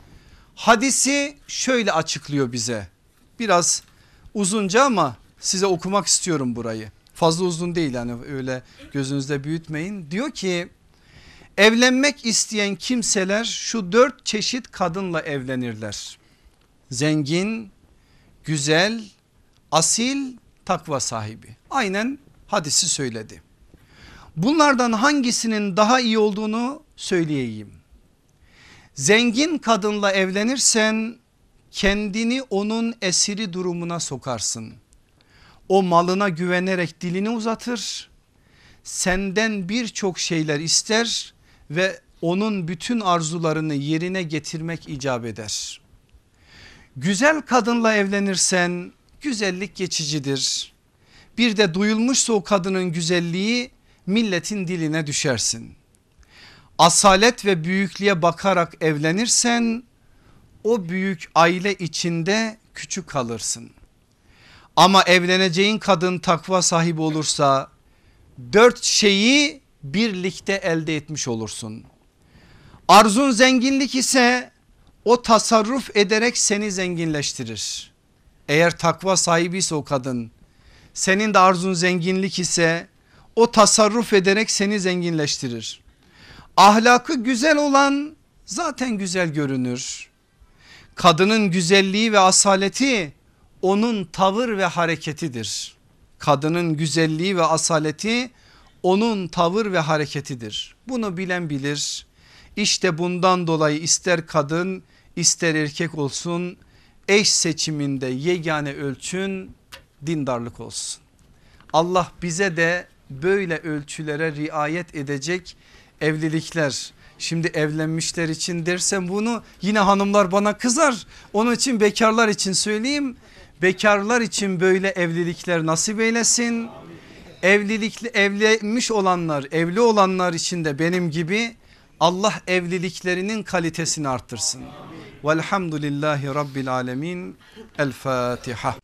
Hadisi şöyle açıklıyor bize biraz uzunca ama size okumak istiyorum burayı. Fazla uzun değil yani öyle gözünüzde büyütmeyin. Diyor ki evlenmek isteyen kimseler şu dört çeşit kadınla evlenirler. Zengin, güzel, asil, takva sahibi. Aynen hadisi söyledi. Bunlardan hangisinin daha iyi olduğunu söyleyeyim. Zengin kadınla evlenirsen kendini onun esiri durumuna sokarsın. O malına güvenerek dilini uzatır. Senden birçok şeyler ister ve onun bütün arzularını yerine getirmek icap eder. Güzel kadınla evlenirsen güzellik geçicidir. Bir de duyulmuşsa o kadının güzelliği milletin diline düşersin. Asalet ve büyüklüğe bakarak evlenirsen o büyük aile içinde küçük kalırsın. Ama evleneceğin kadın takva sahibi olursa dört şeyi birlikte elde etmiş olursun. Arzun zenginlik ise o tasarruf ederek seni zenginleştirir. Eğer takva sahibi ise o kadın senin de arzun zenginlik ise o tasarruf ederek seni zenginleştirir. Ahlakı güzel olan zaten güzel görünür. Kadının güzelliği ve asaleti onun tavır ve hareketidir. Kadının güzelliği ve asaleti onun tavır ve hareketidir. Bunu bilen bilir. İşte bundan dolayı ister kadın ister erkek olsun eş seçiminde yegane ölçün dindarlık olsun. Allah bize de böyle ölçülere riayet edecek evlilikler Şimdi evlenmişler için dersem bunu yine hanımlar bana kızar. Onun için bekarlar için söyleyeyim. Bekarlar için böyle evlilikler nasip eylesin. Evlilikli evlenmiş olanlar evli olanlar için de benim gibi Allah evliliklerinin kalitesini arttırsın. Velhamdülillahi Rabbil Alemin. El Fatiha.